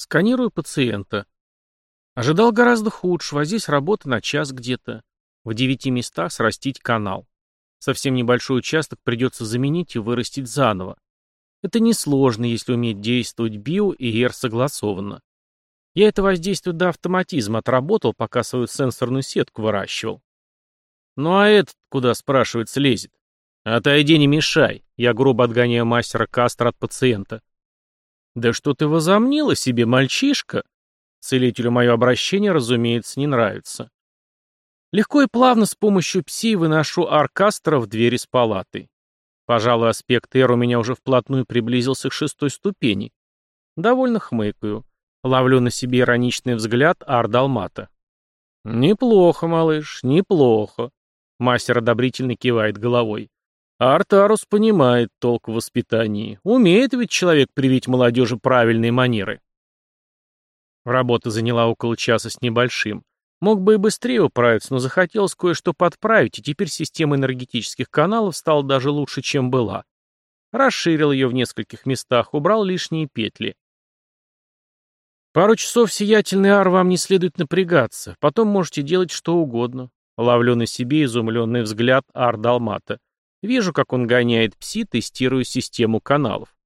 Сканирую пациента. Ожидал гораздо худшего, а здесь работа на час где-то. В девяти местах срастить канал. Совсем небольшой участок придется заменить и вырастить заново. Это несложно, если уметь действовать био и эр согласованно. Я это воздействие до автоматизма отработал, пока свою сенсорную сетку выращивал. Ну а этот куда, спрашивается, лезет? Отойди, не мешай. Я грубо отгоняю мастера Кастро от пациента. Да что ты возомнила себе, мальчишка? Целителю мое обращение, разумеется, не нравится. Легко и плавно с помощью пси выношу Аркастера в дверь из палаты. Пожалуй, аспект Эр у меня уже вплотную приблизился к шестой ступени. Довольно хмыкаю. Ловлю на себе ироничный взгляд Ардалмата. «Неплохо, малыш, неплохо», — мастер одобрительно кивает головой. Артарус понимает толк в воспитании. Умеет ведь человек привить молодежи правильные манеры. Работа заняла около часа с небольшим. Мог бы и быстрее управиться, но захотелось кое-что подправить, и теперь система энергетических каналов стала даже лучше, чем была. Расширил ее в нескольких местах, убрал лишние петли. Пару часов сиятельный ар вам не следует напрягаться, потом можете делать что угодно. Ловлю на себе изумленный взгляд ар Далмата. Вижу, как он гоняет пси, тестируя систему каналов.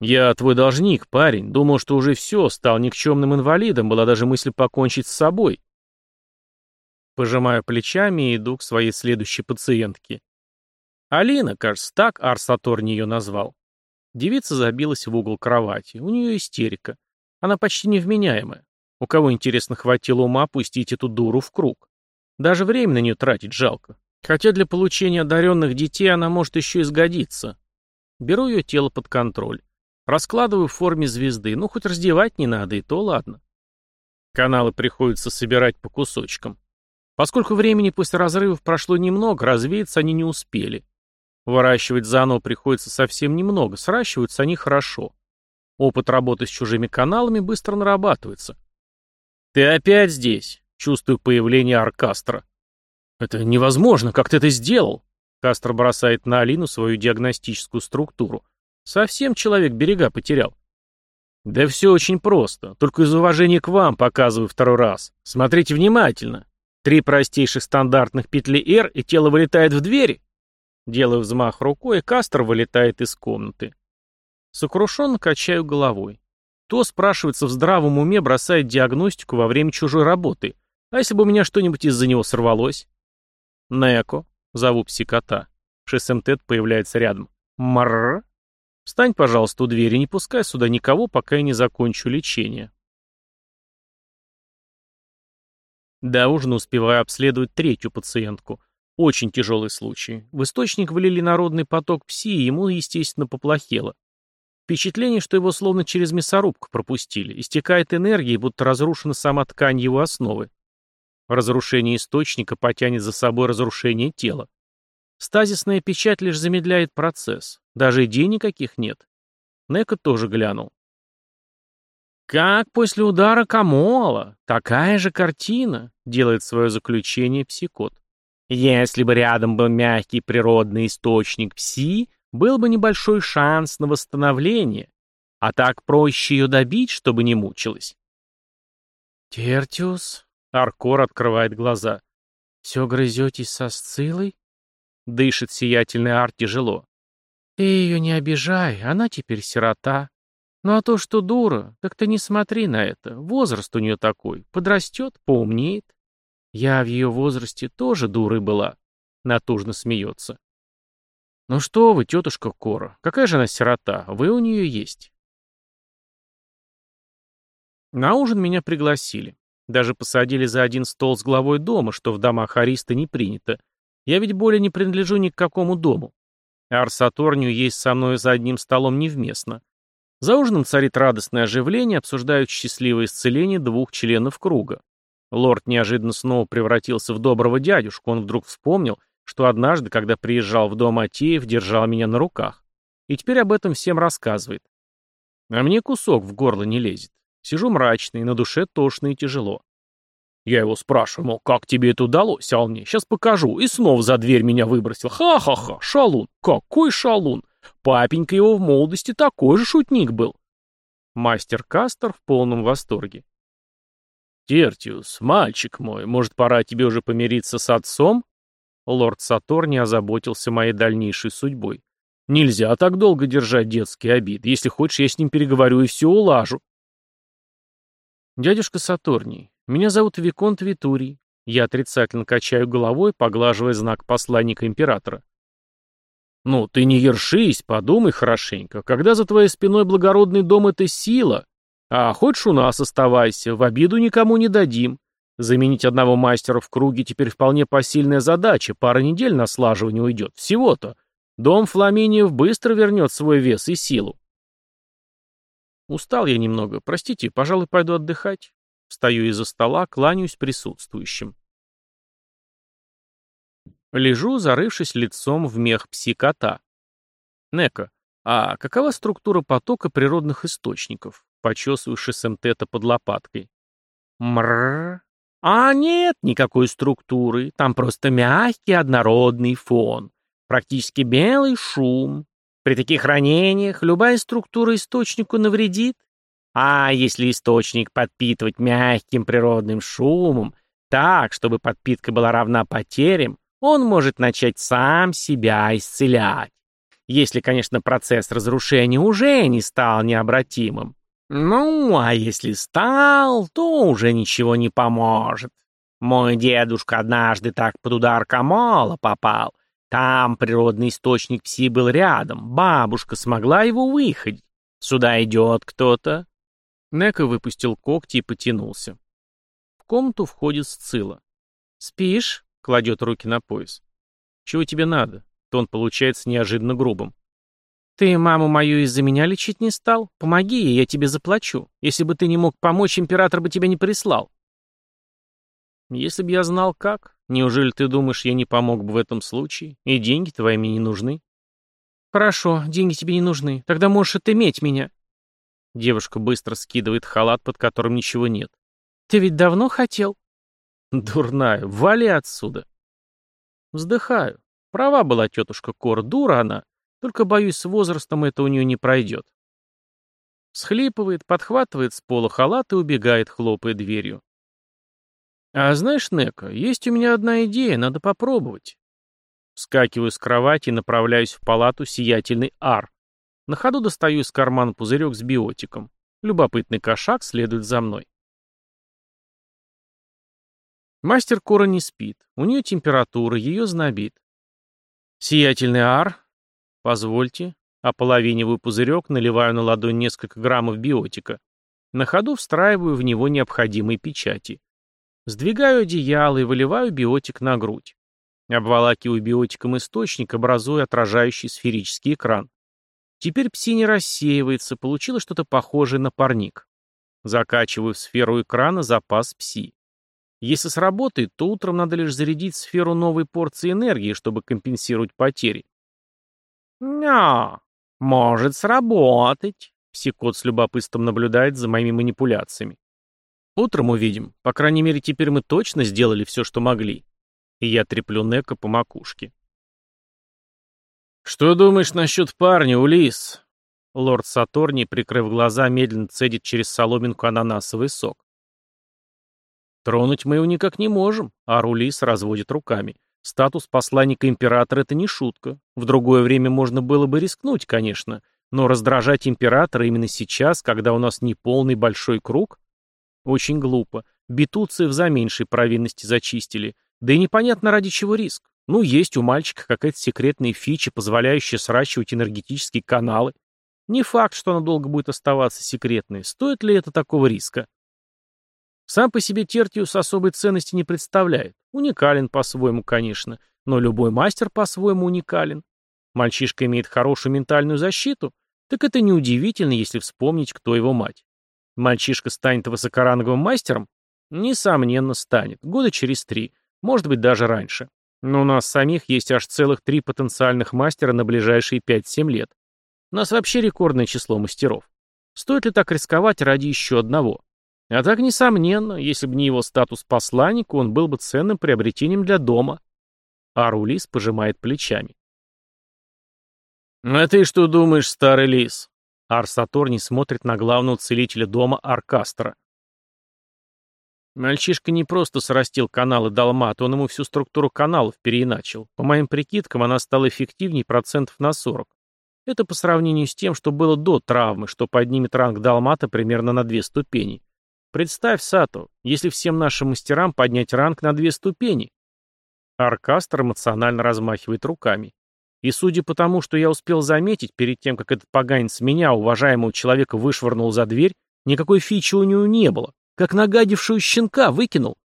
«Я твой должник, парень. Думал, что уже все, стал никчемным инвалидом, была даже мысль покончить с собой». Пожимаю плечами и иду к своей следующей пациентке. Алина, кажется, так Арсаторни ее назвал. Девица забилась в угол кровати. У нее истерика. Она почти невменяемая. У кого, интересно, хватило ума пустить эту дуру в круг? Даже время на нее тратить жалко. Хотя для получения одаренных детей она может еще и сгодиться. Беру ее тело под контроль. Раскладываю в форме звезды. Ну, хоть раздевать не надо, и то ладно. Каналы приходится собирать по кусочкам. Поскольку времени после разрывов прошло немного, развеяться они не успели. Выращивать заново приходится совсем немного, сращиваются они хорошо. Опыт работы с чужими каналами быстро нарабатывается. «Ты опять здесь?» — чувствую появление Аркастра. «Это невозможно, как ты это сделал?» Кастро бросает на Алину свою диагностическую структуру. «Совсем человек берега потерял». «Да все очень просто. Только из уважения к вам показываю второй раз. Смотрите внимательно. Три простейших стандартных петли R, и тело вылетает в двери». Делаю взмах рукой, и Кастро вылетает из комнаты. Сокрушенно качаю головой. То, спрашивается, в здравом уме бросает диагностику во время чужой работы. А если бы у меня что-нибудь из-за него сорвалось? Неко. Зову псикота. Шесемтет появляется рядом. Марр. Встань, пожалуйста, у двери, не пускай сюда никого, пока я не закончу лечение. До ужина успеваю обследовать третью пациентку. Очень тяжелый случай. В источник влили народный поток пси, и ему, естественно, поплохело. Впечатление, что его словно через мясорубку пропустили. Истекает энергия, будто разрушена сама ткань его основы. Разрушение источника потянет за собой разрушение тела. Стазисная печать лишь замедляет процесс. Даже идей никаких нет. Нека тоже глянул. «Как после удара Камола? Такая же картина», — делает свое заключение псикот. «Если бы рядом был мягкий природный источник пси, был бы небольшой шанс на восстановление, а так проще ее добить, чтобы не мучилась». «Тертиус», Аркор открывает глаза. «Все грызетесь со Сцилой?» Дышит сиятельный Ар тяжело. «Ты ее не обижай, она теперь сирота. Ну а то, что дура, так ты не смотри на это. Возраст у нее такой. Подрастет, поумнеет. Я в ее возрасте тоже дурой была». Натужно смеется. «Ну что вы, тетушка Кора, какая же она сирота? Вы у нее есть». На ужин меня пригласили. Даже посадили за один стол с главой дома, что в домах Ариста не принято. Я ведь более не принадлежу ни к какому дому. Арсаторнию есть со мной за одним столом невместно. За ужином царит радостное оживление, обсуждают счастливое исцеление двух членов круга. Лорд неожиданно снова превратился в доброго дядюшку. Он вдруг вспомнил, что однажды, когда приезжал в дом Атеев, держал меня на руках. И теперь об этом всем рассказывает. А мне кусок в горло не лезет. Сижу мрачный, на душе тошно и тяжело. Я его спрашиваю, мол, как тебе это удалось, а он мне, сейчас покажу, и снова за дверь меня выбросил. Ха-ха-ха, шалун, какой шалун. Папенька его в молодости такой же шутник был. Мастер Кастер в полном восторге. «Тертиус, мальчик мой, может, пора тебе уже помириться с отцом?» Лорд Сатор не озаботился моей дальнейшей судьбой. «Нельзя так долго держать детские обиды. Если хочешь, я с ним переговорю и все улажу». «Дядюшка Сатурний, меня зовут Виконт Витурий. Я отрицательно качаю головой, поглаживая знак посланника императора. «Ну, ты не ершись, подумай хорошенько. Когда за твоей спиной благородный дом — это сила. А хочешь у нас оставайся, в обиду никому не дадим. Заменить одного мастера в круге теперь вполне посильная задача, пара недель на слаживание уйдет. Всего-то. Дом Фламиниев быстро вернет свой вес и силу». Устал я немного. Простите, пожалуй, пойду отдыхать. Встаю из-за стола, кланяюсь присутствующим. Лежу, зарывшись лицом в мех пси-кота. Нека, а какова структура потока природных источников? Почесываешь СМТ-то под лопаткой. Мрррр. А нет никакой структуры, там просто мягкий однородный фон. Практически белый шум. При таких ранениях любая структура источнику навредит. А если источник подпитывать мягким природным шумом, так, чтобы подпитка была равна потерям, он может начать сам себя исцелять. Если, конечно, процесс разрушения уже не стал необратимым. Ну, а если стал, то уже ничего не поможет. Мой дедушка однажды так под удар Камала попал. Там природный источник пси был рядом. Бабушка смогла его выходить. Сюда идет кто-то, Нека выпустил когти и потянулся. В комнату входит Сцилла. «Спишь?» — кладет руки на пояс. «Чего тебе надо?» Тон получается неожиданно грубым. «Ты маму мою из-за меня лечить не стал? Помоги ей, я тебе заплачу. Если бы ты не мог помочь, император бы тебя не прислал». «Если бы я знал как, неужели ты думаешь, я не помог бы в этом случае? И деньги твои мне не нужны?» «Хорошо, деньги тебе не нужны. Тогда можешь отыметь меня». Девушка быстро скидывает халат, под которым ничего нет. «Ты ведь давно хотел?» «Дурная, вали отсюда!» Вздыхаю. Права была тетушка Кор, дура она. Только, боюсь, с возрастом это у нее не пройдет. Схлипывает, подхватывает с пола халат и убегает, хлопая дверью. «А знаешь, Нека, есть у меня одна идея, надо попробовать». Вскакиваю с кровати и направляюсь в палату сиятельный Ар. На ходу достаю из кармана пузырек с биотиком. Любопытный кошак следует за мной. Мастер Кора не спит. У нее температура, ее знобит. Сиятельный ар. Позвольте. Ополовиниваю пузырек, наливаю на ладонь несколько граммов биотика. На ходу встраиваю в него необходимые печати. Сдвигаю одеяло и выливаю биотик на грудь. Обволакиваю биотиком источник, образуя отражающий сферический экран. Теперь пси не рассеивается, получилось что-то похожее на парник. Закачиваю в сферу экрана запас пси. Если сработает, то утром надо лишь зарядить сферу новой порции энергии, чтобы компенсировать потери. «Ня, может сработать», — псикот с любопытством наблюдает за моими манипуляциями. «Утром увидим. По крайней мере, теперь мы точно сделали все, что могли». И я треплю Нека по макушке. «Что думаешь насчет парня, Улис?» Лорд Саторни, прикрыв глаза, медленно цедит через соломинку ананасовый сок. «Тронуть мы его никак не можем», а Рулис разводит руками. «Статус посланника императора — это не шутка. В другое время можно было бы рискнуть, конечно, но раздражать императора именно сейчас, когда у нас не полный большой круг? Очень глупо. Бетуцев за меньшей провинности зачистили. Да и непонятно, ради чего риск. Ну, есть у мальчика какая-то секретная фича, позволяющая сращивать энергетические каналы. Не факт, что она долго будет оставаться секретной. Стоит ли это такого риска? Сам по себе Тертиус особой ценности не представляет. Уникален по-своему, конечно, но любой мастер по-своему уникален. Мальчишка имеет хорошую ментальную защиту, так это неудивительно, если вспомнить, кто его мать. Мальчишка станет высокоранговым мастером? Несомненно, станет. Года через три, может быть, даже раньше. Но у нас самих есть аж целых три потенциальных мастера на ближайшие 5-7 лет. У нас вообще рекордное число мастеров. Стоит ли так рисковать ради еще одного? А так, несомненно, если бы не его статус посланника, он был бы ценным приобретением для дома. Арулис пожимает плечами. «А ты что думаешь, старый лис?» Ар Сатурний смотрит на главного целителя дома Аркастера. Мальчишка не просто срастил каналы Далмат, он ему всю структуру каналов переиначил. По моим прикидкам, она стала эффективнее процентов на 40. Это по сравнению с тем, что было до травмы, что поднимет ранг Далмата примерно на две ступени. Представь, Сато, если всем нашим мастерам поднять ранг на две ступени. Аркастер эмоционально размахивает руками. И судя по тому, что я успел заметить, перед тем, как этот поганец меня, уважаемого человека, вышвырнул за дверь, никакой фичи у него не было. Как нагадившую щенка выкинул.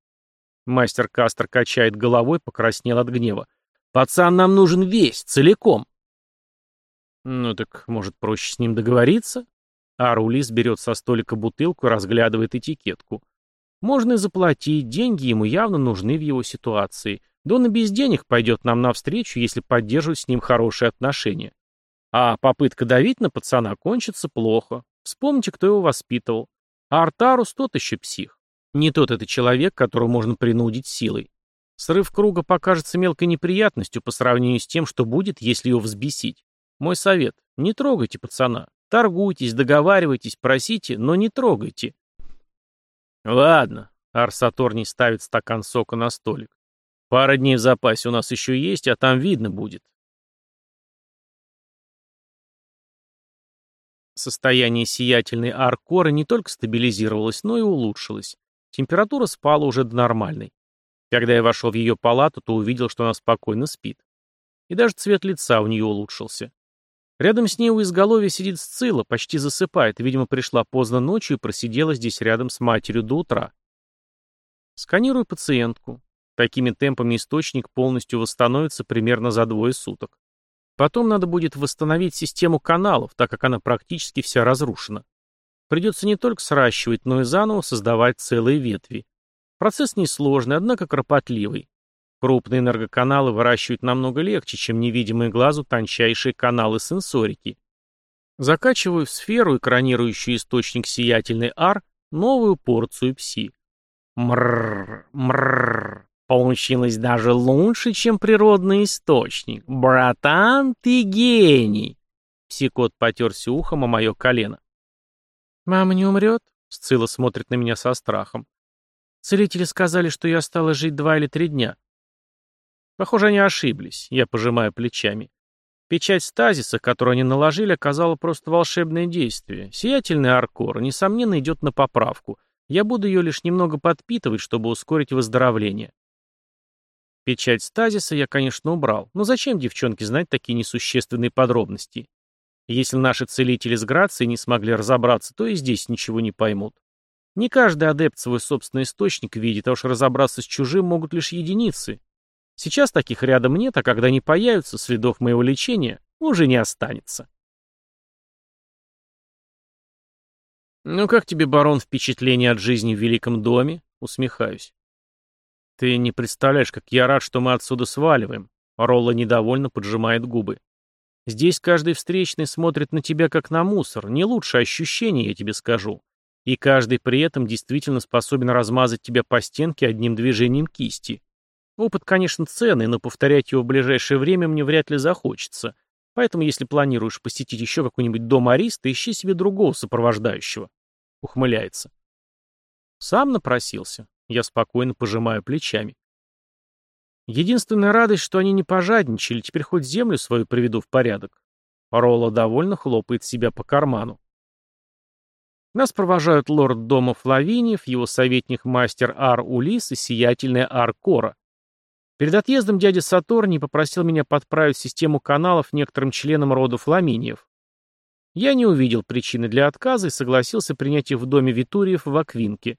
Мастер Кастер качает головой, покраснел от гнева. «Пацан нам нужен весь, целиком». «Ну так, может, проще с ним договориться?» Арулис берет со столика бутылку разглядывает этикетку. «Можно и заплатить, деньги ему явно нужны в его ситуации. Да он и без денег пойдет нам навстречу, если поддерживать с ним хорошие отношения. А попытка давить на пацана кончится плохо. Вспомните, кто его воспитывал. А Артарус тот еще псих. Не тот это человек, которого можно принудить силой. Срыв круга покажется мелкой неприятностью по сравнению с тем, что будет, если его взбесить. Мой совет – не трогайте пацана. Торгуйтесь, договаривайтесь, просите, но не трогайте. Ладно, Арсатор не ставит стакан сока на столик. Пара дней в запасе у нас еще есть, а там видно будет. Состояние сиятельной аркоры не только стабилизировалось, но и улучшилось. Температура спала уже до нормальной. Когда я вошел в ее палату, то увидел, что она спокойно спит. И даже цвет лица у нее улучшился. Рядом с ней у изголовья сидит Сцилла, почти засыпает, видимо, пришла поздно ночью и просидела здесь рядом с матерью до утра. Сканирую пациентку. Такими темпами источник полностью восстановится примерно за двое суток. Потом надо будет восстановить систему каналов, так как она практически вся разрушена. Придется не только сращивать, но и заново создавать целые ветви. Процесс несложный, однако кропотливый. Крупные энергоканалы выращивать намного легче, чем невидимые глазу тончайшие каналы сенсорики. Закачиваю в сферу, экранирующую источник сиятельный ар, новую порцию пси. Мрррр, мрррр. Получилось даже лучше, чем природный источник. Братан, ты гений!» Псикот потерся ухом о мое колено. «Мама не умрет?» Сцилла смотрит на меня со страхом. «Целители сказали, что я осталась жить два или три дня». Похоже, они ошиблись. Я пожимаю плечами. Печать стазиса, которую они наложили, оказала просто волшебное действие. Сиятельный аркор, несомненно, идет на поправку. Я буду ее лишь немного подпитывать, чтобы ускорить выздоровление. Печать стазиса я, конечно, убрал, но зачем девчонке знать такие несущественные подробности? Если наши целители с Грацией не смогли разобраться, то и здесь ничего не поймут. Не каждый адепт свой собственный источник видит, а уж разобраться с чужим могут лишь единицы. Сейчас таких рядом нет, а когда они появятся, следов моего лечения уже не останется. «Ну как тебе, барон, впечатление от жизни в Великом доме?» Усмехаюсь. «Ты не представляешь, как я рад, что мы отсюда сваливаем», — Ролла недовольно поджимает губы. «Здесь каждый встречный смотрит на тебя как на мусор, не лучшее ощущение, я тебе скажу. И каждый при этом действительно способен размазать тебя по стенке одним движением кисти. Опыт, конечно, ценный, но повторять его в ближайшее время мне вряд ли захочется. Поэтому, если планируешь посетить еще какой-нибудь дом ариста, ищи себе другого сопровождающего». Ухмыляется. Сам напросился. Я спокойно пожимаю плечами. Единственная радость, что они не пожадничали, теперь хоть землю свою приведу в порядок. Ролла довольно хлопает себя по карману. Нас провожают лорд дома Флавиниев, его советник-мастер Ар Улис и сиятельная Ар Кора. Перед отъездом дядя Сатурний попросил меня подправить систему каналов некоторым членам рода Фламиниев. Я не увидел причины для отказа и согласился принять их в доме Витуриев в Аквинке.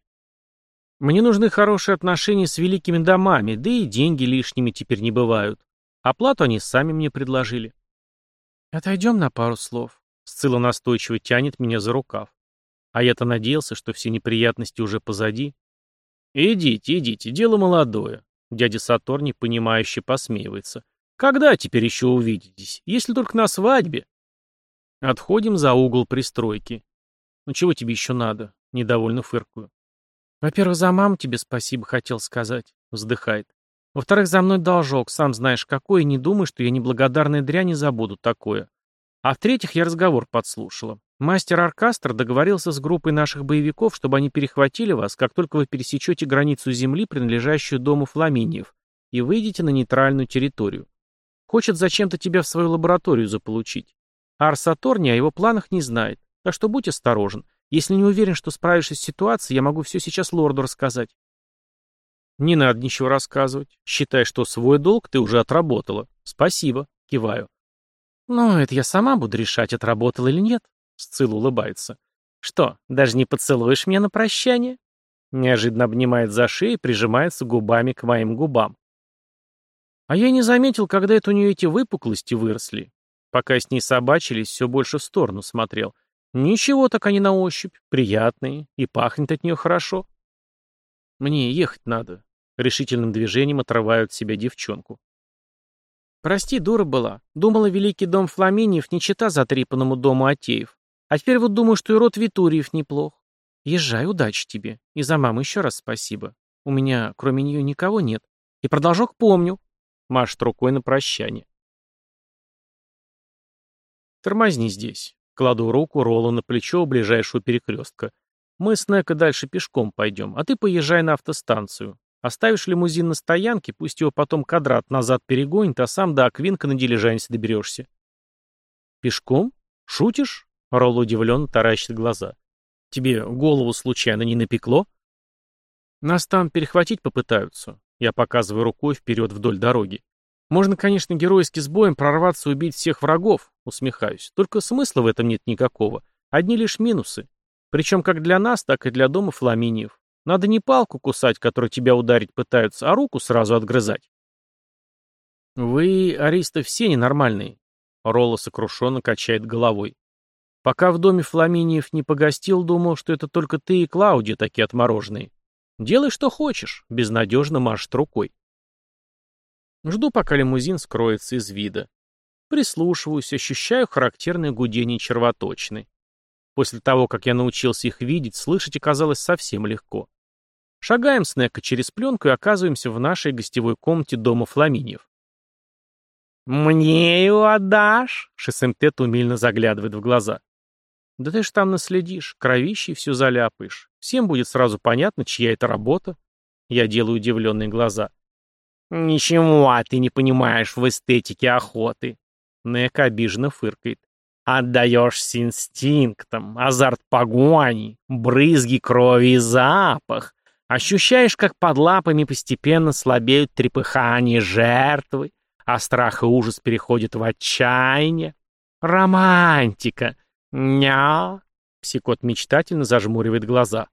Мне нужны хорошие отношения с великими домами, да и деньги лишними теперь не бывают. Оплату они сами мне предложили. Отойдем на пару слов. Сцилла настойчиво тянет меня за рукав. А я-то надеялся, что все неприятности уже позади. Идите, идите, дело молодое. Дядя Сатор непонимающе посмеивается. Когда теперь еще увидитесь? Если только на свадьбе. Отходим за угол пристройки. Ну чего тебе еще надо? Недовольно фыркую. «Во-первых, за маму тебе спасибо хотел сказать», — вздыхает. «Во-вторых, за мной должок, сам знаешь какой, и не думай, что я неблагодарная дрянь не забуду такое. А в-третьих, я разговор подслушала. Мастер Аркастер договорился с группой наших боевиков, чтобы они перехватили вас, как только вы пересечете границу земли, принадлежащую дому Фламиниев, и выйдете на нейтральную территорию. Хочет зачем-то тебя в свою лабораторию заполучить. А Арсаторни о его планах не знает, так что будь осторожен. Если не уверен, что справишься с ситуацией, я могу все сейчас лорду рассказать. Не надо ничего рассказывать. Считай, что свой долг ты уже отработала. Спасибо. Киваю. Ну, это я сама буду решать, отработала или нет. Сцилла улыбается. Что, даже не поцелуешь меня на прощание? Неожиданно обнимает за шею и прижимается губами к моим губам. А я не заметил, когда это у нее эти выпуклости выросли. Пока с ней собачились, все больше в сторону смотрел. Ничего так они на ощупь, приятные, и пахнет от нее хорошо. Мне ехать надо. Решительным движением отрывают от себя девчонку. Прости, дура была. Думала, великий дом Фламиниев не чита затрепанному дому Атеев. А теперь вот думаю, что и род Витуриев неплох. Езжай, удачи тебе. И за маму еще раз спасибо. У меня, кроме нее, никого нет. И продолжок помню. Машет рукой на прощание. Тормозни здесь. Кладу руку Роллу на плечо у ближайшего перекрестка. Мы с Неко дальше пешком пойдем, а ты поезжай на автостанцию. Оставишь лимузин на стоянке, пусть его потом кадрат назад перегонит, а сам до Аквинка на дилижансе доберешься. Пешком? Шутишь? Ролл удивленно таращит глаза. Тебе голову случайно не напекло? Нас там перехватить попытаются. Я показываю рукой вперед вдоль дороги. Можно, конечно, геройски с боем прорваться и убить всех врагов, усмехаюсь. Только смысла в этом нет никакого. Одни лишь минусы. Причем как для нас, так и для дома Фламиниев. Надо не палку кусать, которой тебя ударить пытаются, а руку сразу отгрызать. Вы, Ариста, все ненормальные. Ролла сокрушенно качает головой. Пока в доме Фламиниев не погостил, думал, что это только ты и Клаудия такие отмороженные. Делай, что хочешь, безнадежно машет рукой. Жду, пока лимузин скроется из вида. Прислушиваюсь, ощущаю характерное гудение червоточины. После того, как я научился их видеть, слышать оказалось совсем легко. Шагаем с Неко через пленку и оказываемся в нашей гостевой комнате дома Фламиньев. «Мне его отдашь?» — Шесемтет умильно заглядывает в глаза. «Да ты ж там наследишь, кровищей все заляпаешь. Всем будет сразу понятно, чья это работа». Я делаю удивленные глаза. «Ничего ты не понимаешь в эстетике охоты», — Нека обиженно фыркает. Отдаешься инстинктам, азарт погони, брызги крови и запах. Ощущаешь, как под лапами постепенно слабеют трепыхания жертвы, а страх и ужас переходят в отчаяние. Романтика! Ня! Псикот мечтательно зажмуривает глаза.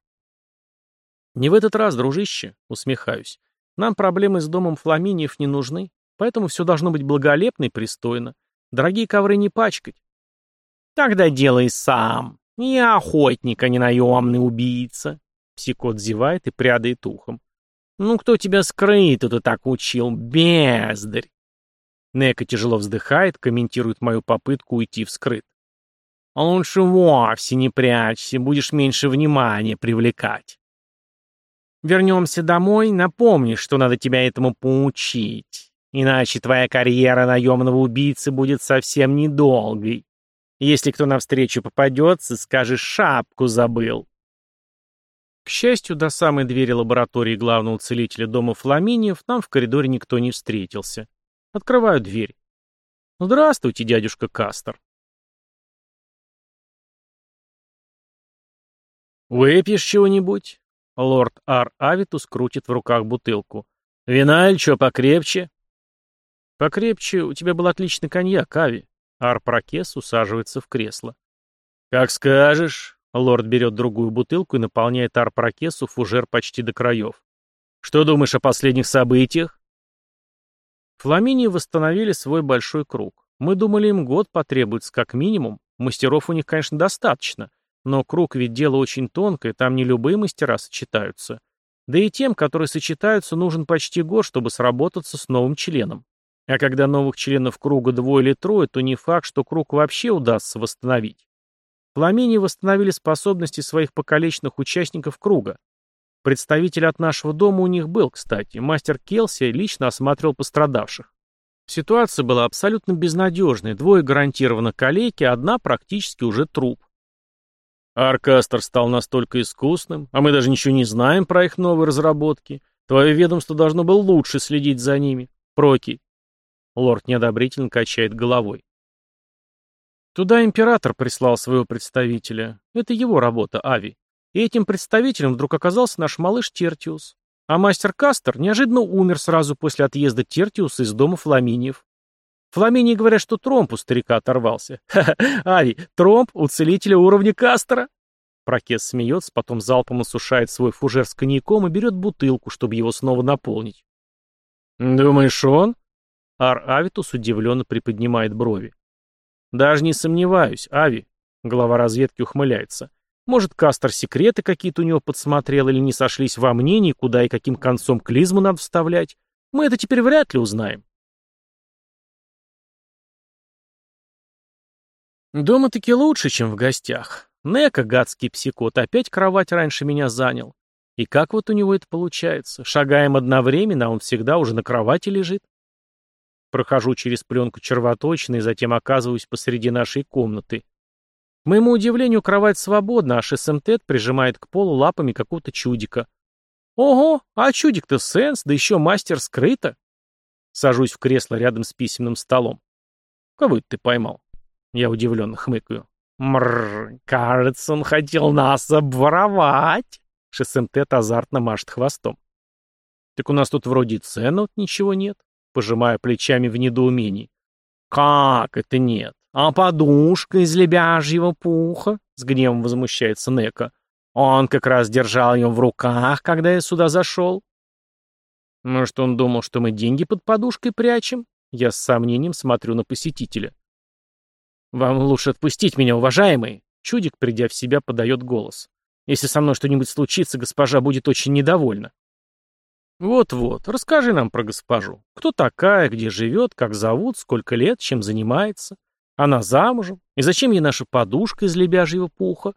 Не в этот раз, дружище, усмехаюсь. Нам проблемы с домом Фламиниев не нужны, поэтому все должно быть благолепно и пристойно. Дорогие ковры не пачкать, Тогда делай сам. Я охотник, а не наемный убийца. Псикот зевает и прядает ухом. Ну кто тебя скрыто-то так учил, бездарь? Нека тяжело вздыхает, комментирует мою попытку уйти вскрыт. Лучше вовсе не прячься, будешь меньше внимания привлекать. Вернемся домой, напомнишь, что надо тебя этому поучить. Иначе твоя карьера наемного убийцы будет совсем недолгой. Если кто навстречу попадется, скажешь «шапку забыл». К счастью, до самой двери лаборатории главного целителя дома Фламиниев нам в коридоре никто не встретился. Открываю дверь. «Здравствуйте, дядюшка Кастер». «Выпьешь чего-нибудь?» Лорд Ар Авитус крутит в руках бутылку. «Вина или что покрепче?» «Покрепче. У тебя был отличный коньяк, Ави. Арпрокес усаживается в кресло. «Как скажешь». Лорд берет другую бутылку и наполняет Арпрокесу фужер почти до краев. «Что думаешь о последних событиях?» Фламинии восстановили свой большой круг. Мы думали, им год потребуется как минимум. Мастеров у них, конечно, достаточно. Но круг ведь дело очень тонкое, там не любые мастера сочетаются. Да и тем, которые сочетаются, нужен почти год, чтобы сработаться с новым членом. А когда новых членов круга двое или трое, то не факт, что круг вообще удастся восстановить. Фламини восстановили способности своих покалеченных участников круга. Представитель от нашего дома у них был, кстати. Мастер Келси лично осматривал пострадавших. Ситуация была абсолютно безнадежной. Двое гарантированно калеки, одна практически уже труп. Аркастер стал настолько искусным, а мы даже ничего не знаем про их новые разработки. Твое ведомство должно было лучше следить за ними. Проки. Лорд неодобрительно качает головой. Туда император прислал своего представителя. Это его работа, Ави. И этим представителем вдруг оказался наш малыш Тертиус. А мастер Кастер неожиданно умер сразу после отъезда Тертиуса из дома Фламиниев. Фламинии говорят, что тромб у старика оторвался. Ха-ха, Ави, тромб у целителя уровня Кастера. Прокес смеется, потом залпом осушает свой фужер с коньяком и берет бутылку, чтобы его снова наполнить. «Думаешь, он?» Ар Авитус удивленно приподнимает брови. «Даже не сомневаюсь, Ави», — глава разведки ухмыляется. «Может, Кастер секреты какие-то у него подсмотрел или не сошлись во мнении, куда и каким концом клизму надо вставлять? Мы это теперь вряд ли узнаем». Дома таки лучше, чем в гостях. Нека, гадский психот, опять кровать раньше меня занял. И как вот у него это получается? Шагаем одновременно, а он всегда уже на кровати лежит. Прохожу через пленку червоточины и затем оказываюсь посреди нашей комнаты. К моему удивлению, кровать свободна, а ШСМТ прижимает к полу лапами какого-то чудика. Ого, а чудик-то сенс, да еще мастер скрыто. Сажусь в кресло рядом с письменным столом. Кого ты поймал? Я удивленно хмыкаю. Мрррр, кажется, он хотел нас обворовать. ШСМТ азартно машет хвостом. Так у нас тут вроде ценов ничего нет пожимая плечами в недоумении. «Как это нет? А подушка из лебяжьего пуха?» — с гневом возмущается Нека. «Он как раз держал ее в руках, когда я сюда зашел». «Может, он думал, что мы деньги под подушкой прячем?» Я с сомнением смотрю на посетителя. «Вам лучше отпустить меня, уважаемый!» Чудик, придя в себя, подает голос. «Если со мной что-нибудь случится, госпожа будет очень недовольна». «Вот-вот, расскажи нам про госпожу. Кто такая, где живет, как зовут, сколько лет, чем занимается? Она замужем? И зачем ей наша подушка из лебяжьего пуха?»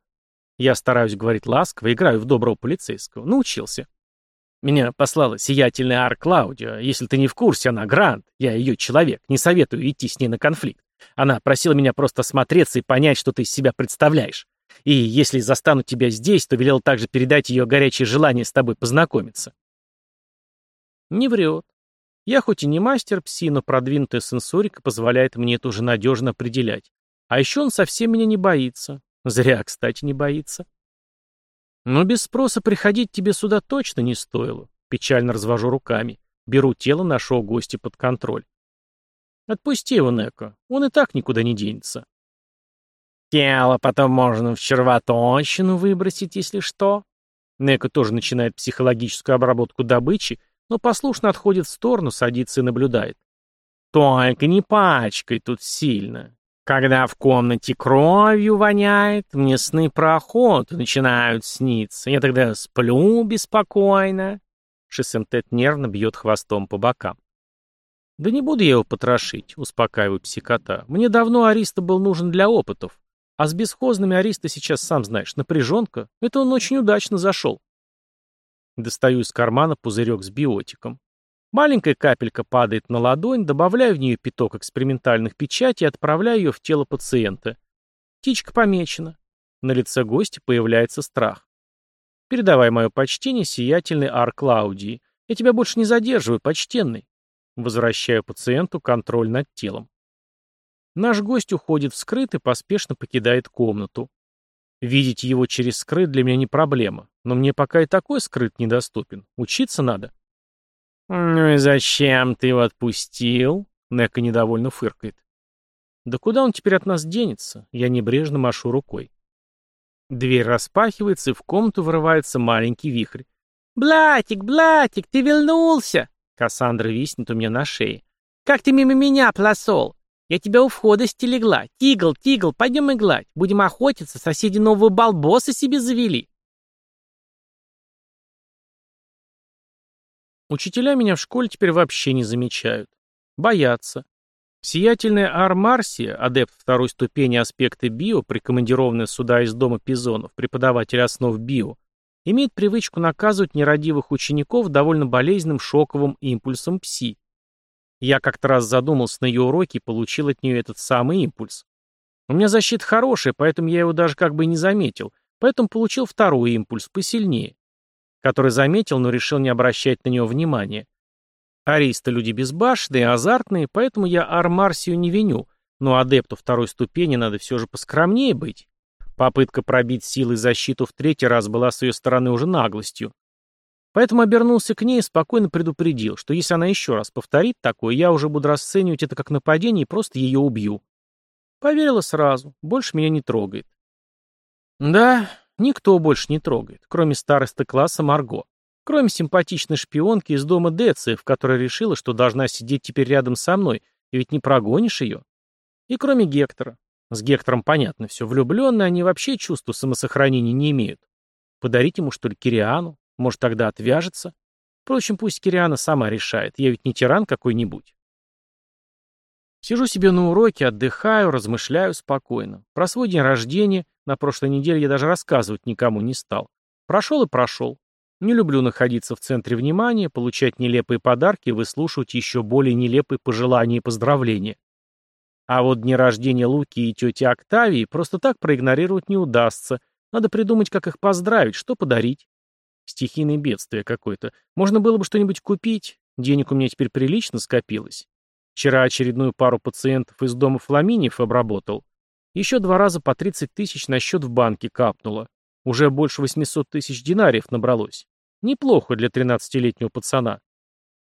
Я стараюсь говорить ласково, играю в доброго полицейского. Научился. Меня послала сиятельная Ар Клаудио. Если ты не в курсе, она Грант. Я ее человек. Не советую идти с ней на конфликт. Она просила меня просто осмотреться и понять, что ты из себя представляешь. И если застану тебя здесь, то велел также передать ее горячее желание с тобой познакомиться. Не врет. Я хоть и не мастер пси, но продвинутая сенсорика позволяет мне это уже надежно определять. А еще он совсем меня не боится. Зря, кстати, не боится. Но без спроса приходить тебе сюда точно не стоило. Печально развожу руками. Беру тело нашего гостя под контроль. Отпусти его, Неко. Он и так никуда не денется. Тело потом можно в червоточину выбросить, если что. Неко тоже начинает психологическую обработку добычи, но послушно отходит в сторону, садится и наблюдает. Только не пачкай тут сильно. Когда в комнате кровью воняет, мне сны про охоту начинают сниться. Я тогда сплю беспокойно. Шесемтет нервно бьет хвостом по бокам. Да не буду я его потрошить, успокаиваю психота. Мне давно Ариста был нужен для опытов. А с бесхозными Ариста сейчас, сам знаешь, напряженка. Это он очень удачно зашел. Достаю из кармана пузырек с биотиком. Маленькая капелька падает на ладонь, добавляю в нее пяток экспериментальных печатей и отправляю ее в тело пациента. Птичка помечена. На лице гостя появляется страх. Передавай мое почтение сиятельный Ар Клаудии. Я тебя больше не задерживаю, почтенный. Возвращаю пациенту контроль над телом. Наш гость уходит вскрыт и поспешно покидает комнату. Видеть его через скрыт для меня не проблема, но мне пока и такой скрыт недоступен. Учиться надо. «Ну и зачем ты его отпустил?» Нека недовольно фыркает. «Да куда он теперь от нас денется?» Я небрежно машу рукой. Дверь распахивается, и в комнату вырывается маленький вихрь. «Блатик, Блатик, ты вернулся!» Кассандра виснет у меня на шее. «Как ты мимо меня плосол? Я тебя у входа стелегла. Тигл, тигл, пойдем играть. Будем охотиться, соседи нового балбоса себе завели. Учителя меня в школе теперь вообще не замечают. Боятся. Сиятельная Армарсия, адепт второй ступени аспекты био, прикомандированная сюда из дома Пизонов, преподаватель основ био, имеет привычку наказывать нерадивых учеников довольно болезненным шоковым импульсом пси. Я как-то раз задумался на ее уроке и получил от нее этот самый импульс. У меня защита хорошая, поэтому я его даже как бы не заметил, поэтому получил второй импульс, посильнее, который заметил, но решил не обращать на него внимания. Аристы люди безбашенные, азартные, поэтому я Армарсию не виню, но адепту второй ступени надо все же поскромнее быть. Попытка пробить силой защиту в третий раз была с ее стороны уже наглостью. Поэтому обернулся к ней и спокойно предупредил, что если она еще раз повторит такое, я уже буду расценивать это как нападение и просто ее убью. Поверила сразу, больше меня не трогает. Да, никто больше не трогает, кроме старосты класса Марго. Кроме симпатичной шпионки из дома Дециев, которая решила, что должна сидеть теперь рядом со мной, и ведь не прогонишь ее. И кроме Гектора. С Гектором понятно все. Влюбленные они вообще чувства самосохранения не имеют. Подарить ему, что ли, Кириану? Может, тогда отвяжется? Впрочем, пусть Кириана сама решает. Я ведь не тиран какой-нибудь. Сижу себе на уроке, отдыхаю, размышляю спокойно. Про свой день рождения на прошлой неделе я даже рассказывать никому не стал. Прошел и прошел. Не люблю находиться в центре внимания, получать нелепые подарки и выслушивать еще более нелепые пожелания и поздравления. А вот дни рождения Луки и тети Октавии просто так проигнорировать не удастся. Надо придумать, как их поздравить, что подарить. Стихийное бедствие какое-то. Можно было бы что-нибудь купить. Денег у меня теперь прилично скопилось. Вчера очередную пару пациентов из дома Фламиниев обработал. Еще два раза по 30 тысяч на счет в банке капнуло. Уже больше 800 тысяч динариев набралось. Неплохо для 13-летнего пацана.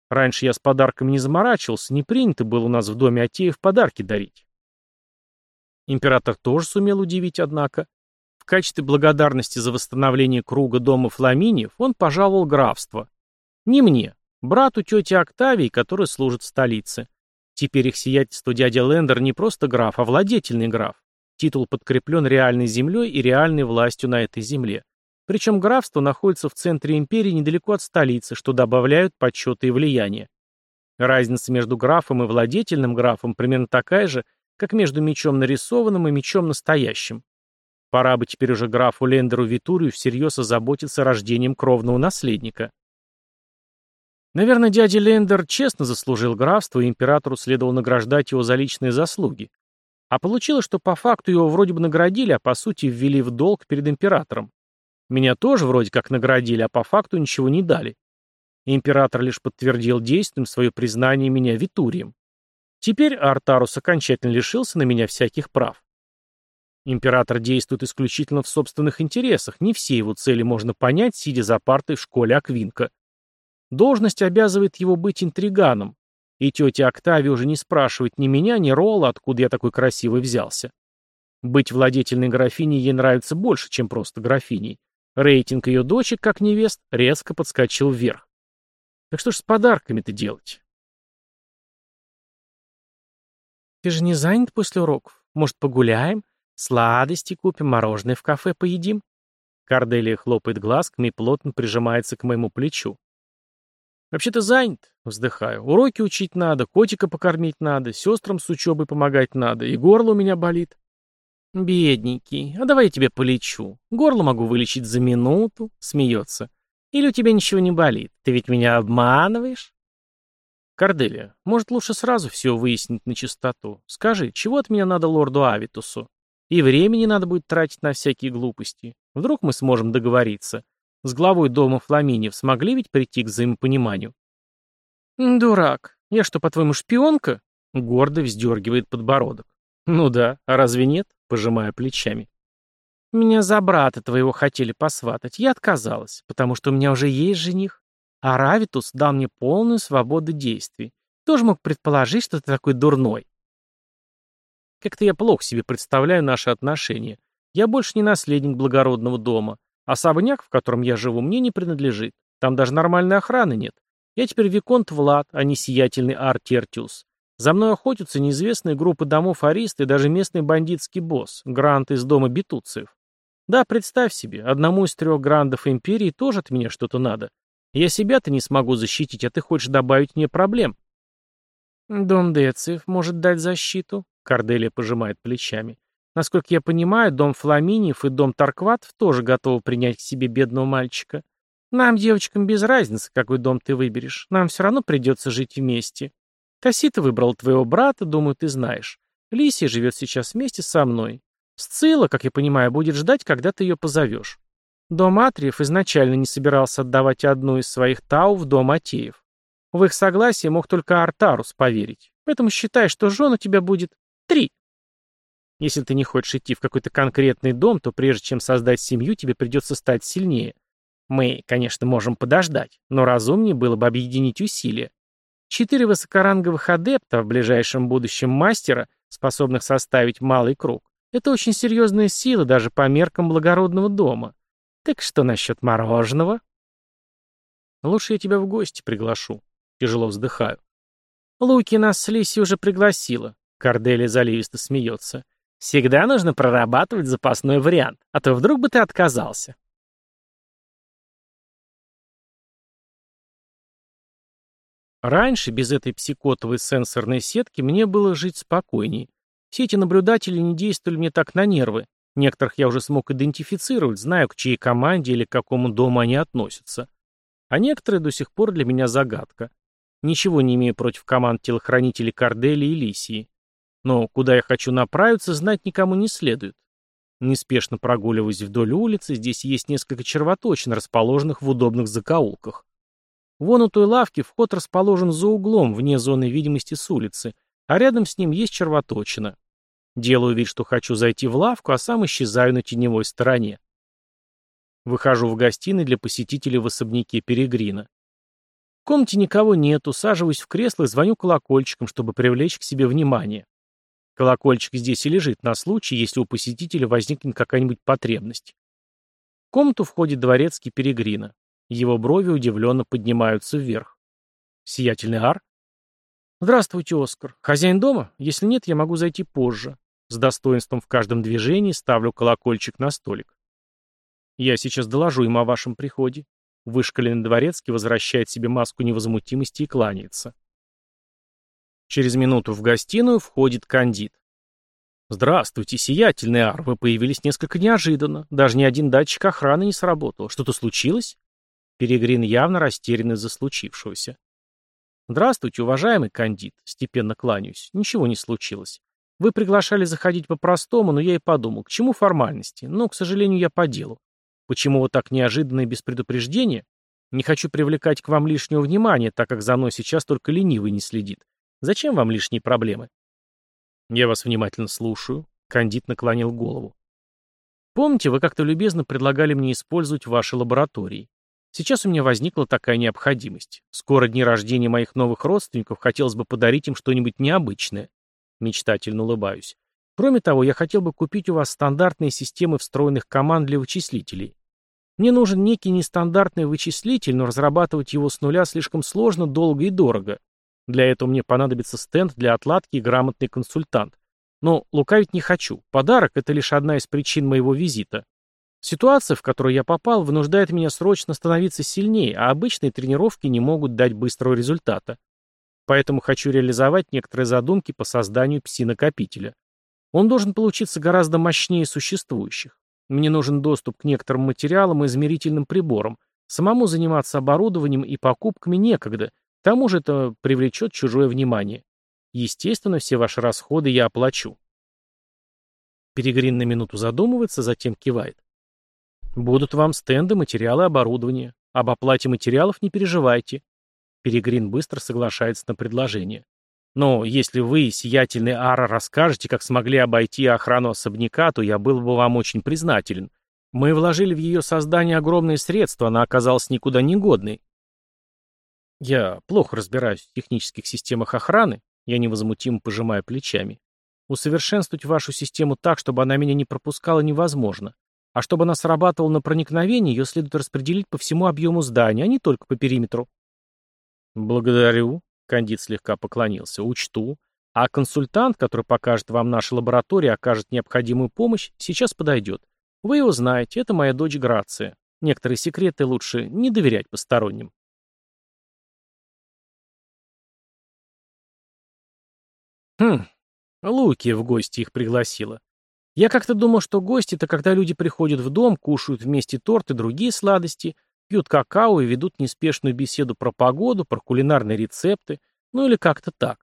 Раньше я с подарками не заморачивался, не принято было у нас в доме Атеев подарки дарить. Император тоже сумел удивить, однако. В качестве благодарности за восстановление круга дома Фламиниев он пожаловал графство. Не мне, брату тети Октавии, который служит в столице. Теперь их сиятельство дядя Лендер не просто граф, а владетельный граф. Титул подкреплен реальной землей и реальной властью на этой земле. Причем графство находится в центре империи недалеко от столицы, что добавляют почета и влияния. Разница между графом и владетельным графом примерно такая же, как между мечом нарисованным и мечом настоящим. Пора бы теперь уже графу Лендеру Витурию всерьез озаботиться рождением кровного наследника. Наверное, дядя Лендер честно заслужил графство, и императору следовало награждать его за личные заслуги. А получилось, что по факту его вроде бы наградили, а по сути ввели в долг перед императором. Меня тоже вроде как наградили, а по факту ничего не дали. Император лишь подтвердил действием свое признание меня Витурием. Теперь Артарус окончательно лишился на меня всяких прав. Император действует исключительно в собственных интересах, не все его цели можно понять, сидя за партой в школе Аквинка. Должность обязывает его быть интриганом, и тетя Октавия уже не спрашивает ни меня, ни Ролла, откуда я такой красивый взялся. Быть владетельной графиней ей нравится больше, чем просто графиней. Рейтинг ее дочек, как невест, резко подскочил вверх. Так что ж с подарками-то делать? Ты же не занят после уроков? Может, погуляем? Сладости купим, мороженое в кафе поедим? Карделия хлопает глазками и плотно прижимается к моему плечу. «Вообще-то занят», — вздыхаю. «Уроки учить надо, котика покормить надо, сестрам с учебой помогать надо, и горло у меня болит». «Бедненький, а давай я тебе полечу. Горло могу вылечить за минуту», — смеется. «Или у тебя ничего не болит? Ты ведь меня обманываешь?» «Корделия, может, лучше сразу все выяснить на чистоту? Скажи, чего от меня надо лорду Авитусу? И времени надо будет тратить на всякие глупости. Вдруг мы сможем договориться. С главой дома Фламиниев смогли ведь прийти к взаимопониманию? «Дурак. Я что, по-твоему, шпионка?» Гордо вздергивает подбородок. «Ну да, а разве нет?» Пожимая плечами. «Меня за брата твоего хотели посватать. Я отказалась, потому что у меня уже есть жених. А Равитус дал мне полную свободу действий. Тоже мог предположить, что ты такой дурной?» Как-то я плохо себе представляю наши отношения. Я больше не наследник благородного дома. Особняк, в котором я живу, мне не принадлежит. Там даже нормальной охраны нет. Я теперь Виконт Влад, а не сиятельный Артертиус. За мной охотятся неизвестные группы домов Арист и даже местный бандитский босс, Грант из дома Бетуциев. Да, представь себе, одному из трех грандов империи тоже от меня что-то надо. Я себя-то не смогу защитить, а ты хочешь добавить мне проблем. Дом Дециев может дать защиту, Корделия пожимает плечами. Насколько я понимаю, дом Фламиниев и дом Таркватов тоже готовы принять к себе бедного мальчика. Нам, девочкам, без разницы, какой дом ты выберешь. Нам все равно придется жить вместе. Кассита выбрал твоего брата, думаю, ты знаешь. Лисия живет сейчас вместе со мной. Сцилла, как я понимаю, будет ждать, когда ты ее позовешь. Дом Атриев изначально не собирался отдавать одну из своих тау в дом Атеев. В их согласие мог только Артарус поверить. Поэтому считай, что жен у тебя будет три. Если ты не хочешь идти в какой-то конкретный дом, то прежде чем создать семью, тебе придется стать сильнее. Мы, конечно, можем подождать, но разумнее было бы объединить усилия. Четыре высокоранговых адепта, в ближайшем будущем мастера, способных составить малый круг, это очень серьезная сила даже по меркам благородного дома. Так что насчет мороженого? Лучше я тебя в гости приглашу. Тяжело вздыхаю. Луки нас с Лиси уже пригласила. Корделия заливисто смеется. Всегда нужно прорабатывать запасной вариант, а то вдруг бы ты отказался. Раньше, без этой псикотовой сенсорной сетки, мне было жить спокойней. Все эти наблюдатели не действовали мне так на нервы. Некоторых я уже смог идентифицировать, знаю, к чьей команде или к какому дому они относятся. А некоторые до сих пор для меня загадка. Ничего не имею против команд телохранителей Кардели и Лисии. Но куда я хочу направиться, знать никому не следует. Неспешно прогуливаясь вдоль улицы, здесь есть несколько червоточин, расположенных в удобных закоулках. Вон у той лавки вход расположен за углом, вне зоны видимости с улицы, а рядом с ним есть червоточина. Делаю вид, что хочу зайти в лавку, а сам исчезаю на теневой стороне. Выхожу в гостиной для посетителей в особняке Перегрина. В комнате никого нет, усаживаюсь в кресло и звоню колокольчиком, чтобы привлечь к себе внимание. Колокольчик здесь и лежит на случай, если у посетителя возникнет какая-нибудь потребность. В комнату входит дворецкий Перегрина. Его брови удивленно поднимаются вверх. Сиятельный ар? «Здравствуйте, Оскар. Хозяин дома? Если нет, я могу зайти позже». С достоинством в каждом движении ставлю колокольчик на столик. «Я сейчас доложу ему о вашем приходе». Вышкаленный дворецкий возвращает себе маску невозмутимости и кланяется. Через минуту в гостиную входит кандид. «Здравствуйте, сиятельный Ар, вы появились несколько неожиданно. Даже ни один датчик охраны не сработал. Что-то случилось?» Перегрин явно растерян из-за случившегося. «Здравствуйте, уважаемый кандид», — степенно кланяюсь. «Ничего не случилось. Вы приглашали заходить по-простому, но я и подумал, к чему формальности? Но, к сожалению, я по делу. Почему вот так неожиданно и без предупреждения? Не хочу привлекать к вам лишнего внимания, так как за мной сейчас только ленивый не следит. Зачем вам лишние проблемы?» «Я вас внимательно слушаю», — кандид наклонил голову. «Помните, вы как-то любезно предлагали мне использовать ваши лаборатории. Сейчас у меня возникла такая необходимость. Скоро дни рождения моих новых родственников, хотелось бы подарить им что-нибудь необычное. Мечтательно улыбаюсь. Кроме того, я хотел бы купить у вас стандартные системы встроенных команд для вычислителей. Мне нужен некий нестандартный вычислитель, но разрабатывать его с нуля слишком сложно, долго и дорого. Для этого мне понадобится стенд для отладки и грамотный консультант. Но лукавить не хочу. Подарок – это лишь одна из причин моего визита. Ситуация, в которую я попал, вынуждает меня срочно становиться сильнее, а обычные тренировки не могут дать быстрого результата. Поэтому хочу реализовать некоторые задумки по созданию пси-накопителя. Он должен получиться гораздо мощнее существующих. Мне нужен доступ к некоторым материалам и измерительным приборам. Самому заниматься оборудованием и покупками некогда. К тому же это привлечет чужое внимание. Естественно, все ваши расходы я оплачу. Перегрин на минуту задумывается, затем кивает. Будут вам стенды, материалы, оборудование. Об оплате материалов не переживайте. Перегрин быстро соглашается на предложение. Но если вы, сиятельный Ара, расскажете, как смогли обойти охрану особняка, то я был бы вам очень признателен. Мы вложили в ее создание огромные средства, она оказалась никуда не годной. Я плохо разбираюсь в технических системах охраны, я невозмутимо пожимаю плечами. Усовершенствовать вашу систему так, чтобы она меня не пропускала, невозможно. А чтобы она срабатывала на проникновение, ее следует распределить по всему объему здания, а не только по периметру. Благодарю. Кандид слегка поклонился. Учту. А консультант, который покажет вам нашу лабораторию окажет необходимую помощь, сейчас подойдет. Вы его знаете, это моя дочь Грация. Некоторые секреты лучше не доверять посторонним. Хм, Луки в гости их пригласила. Я как-то думал, что гости — это когда люди приходят в дом, кушают вместе торт и другие сладости, пьют какао и ведут неспешную беседу про погоду, про кулинарные рецепты, ну или как-то так.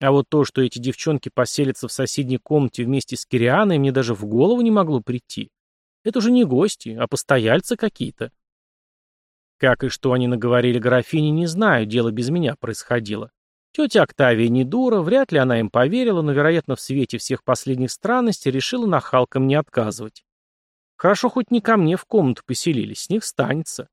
А вот то, что эти девчонки поселятся в соседней комнате вместе с Кирианой, мне даже в голову не могло прийти. Это уже не гости, а постояльцы какие-то. Как и что они наговорили графине, не знаю, дело без меня происходило. Тетя Октавия не дура, вряд ли она им поверила, но, вероятно, в свете всех последних странностей решила нахалкам не отказывать. Хорошо, хоть не ко мне в комнату поселились, с них станется.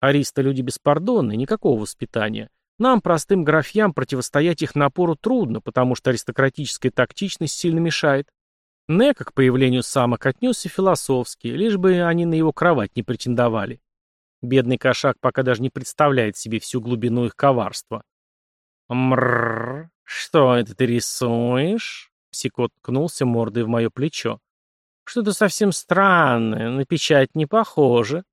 Ариста люди беспардонные, никакого воспитания. Нам, простым графьям, противостоять их напору трудно, потому что аристократическая тактичность сильно мешает. Нека к появлению самок отнесся философски, лишь бы они на его кровать не претендовали. Бедный кошак пока даже не представляет себе всю глубину их коварства. «Мрррр, что это ты рисуешь?» Псикот ткнулся мордой в мое плечо. «Что-то совсем странное, на печать не похоже».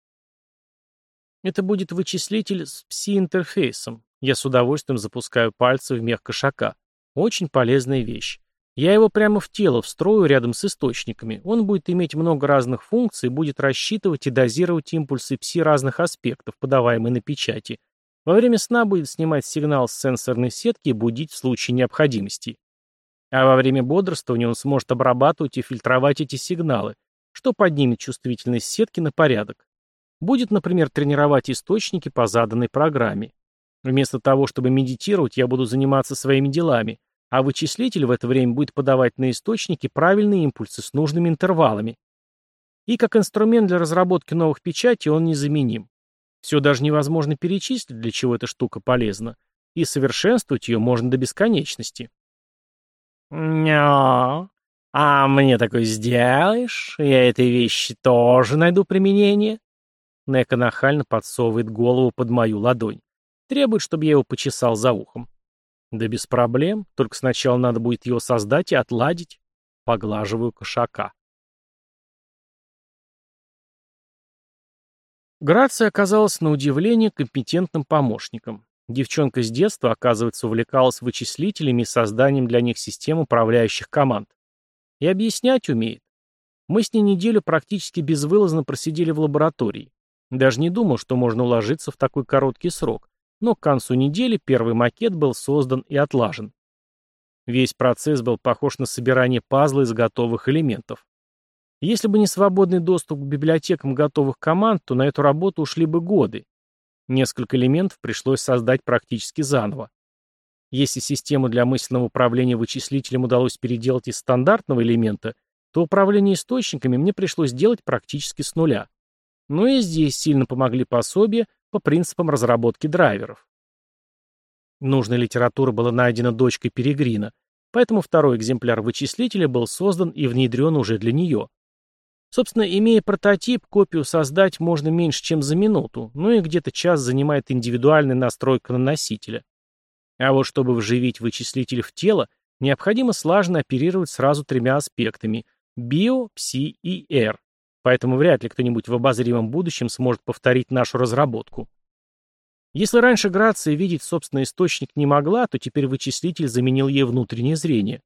Это будет вычислитель с пси-интерфейсом. Я с удовольствием запускаю пальцы в мех кошака. Очень полезная вещь. Я его прямо в тело встрою рядом с источниками. Он будет иметь много разных функций, будет рассчитывать и дозировать импульсы пси разных аспектов, подаваемые на печати. Во время сна будет снимать сигнал с сенсорной сетки и будить в случае необходимости. А во время бодрствования он сможет обрабатывать и фильтровать эти сигналы, что поднимет чувствительность сетки на порядок. Будет, например, тренировать источники по заданной программе. Вместо того, чтобы медитировать, я буду заниматься своими делами, а вычислитель в это время будет подавать на источники правильные импульсы с нужными интервалами. И как инструмент для разработки новых печатей он незаменим. Все даже невозможно перечислить, для чего эта штука полезна, и совершенствовать ее можно до бесконечности. «Ня, а мне такой сделаешь? Я этой вещи тоже найду применение?» Нека нахально подсовывает голову под мою ладонь. Требует, чтобы я его почесал за ухом. Да без проблем, только сначала надо будет его создать и отладить. Поглаживаю кошака. Грация оказалась на удивление компетентным помощником. Девчонка с детства, оказывается, увлекалась вычислителями и созданием для них систем управляющих команд. И объяснять умеет. Мы с ней неделю практически безвылазно просидели в лаборатории. Даже не думал, что можно уложиться в такой короткий срок но к концу недели первый макет был создан и отлажен. Весь процесс был похож на собирание пазла из готовых элементов. Если бы не свободный доступ к библиотекам готовых команд, то на эту работу ушли бы годы. Несколько элементов пришлось создать практически заново. Если систему для мысленного управления вычислителем удалось переделать из стандартного элемента, то управление источниками мне пришлось делать практически с нуля. Но и здесь сильно помогли пособия, по принципам разработки драйверов. Нужная литература была найдена дочкой Перегрина, поэтому второй экземпляр вычислителя был создан и внедрен уже для нее. Собственно, имея прототип, копию создать можно меньше, чем за минуту, ну и где-то час занимает индивидуальная настройка на носителя. А вот чтобы вживить вычислитель в тело, необходимо слаженно оперировать сразу тремя аспектами – био, пси и р. Поэтому вряд ли кто-нибудь в обозримом будущем сможет повторить нашу разработку. Если раньше Грация видеть собственный источник не могла, то теперь вычислитель заменил ей внутреннее зрение.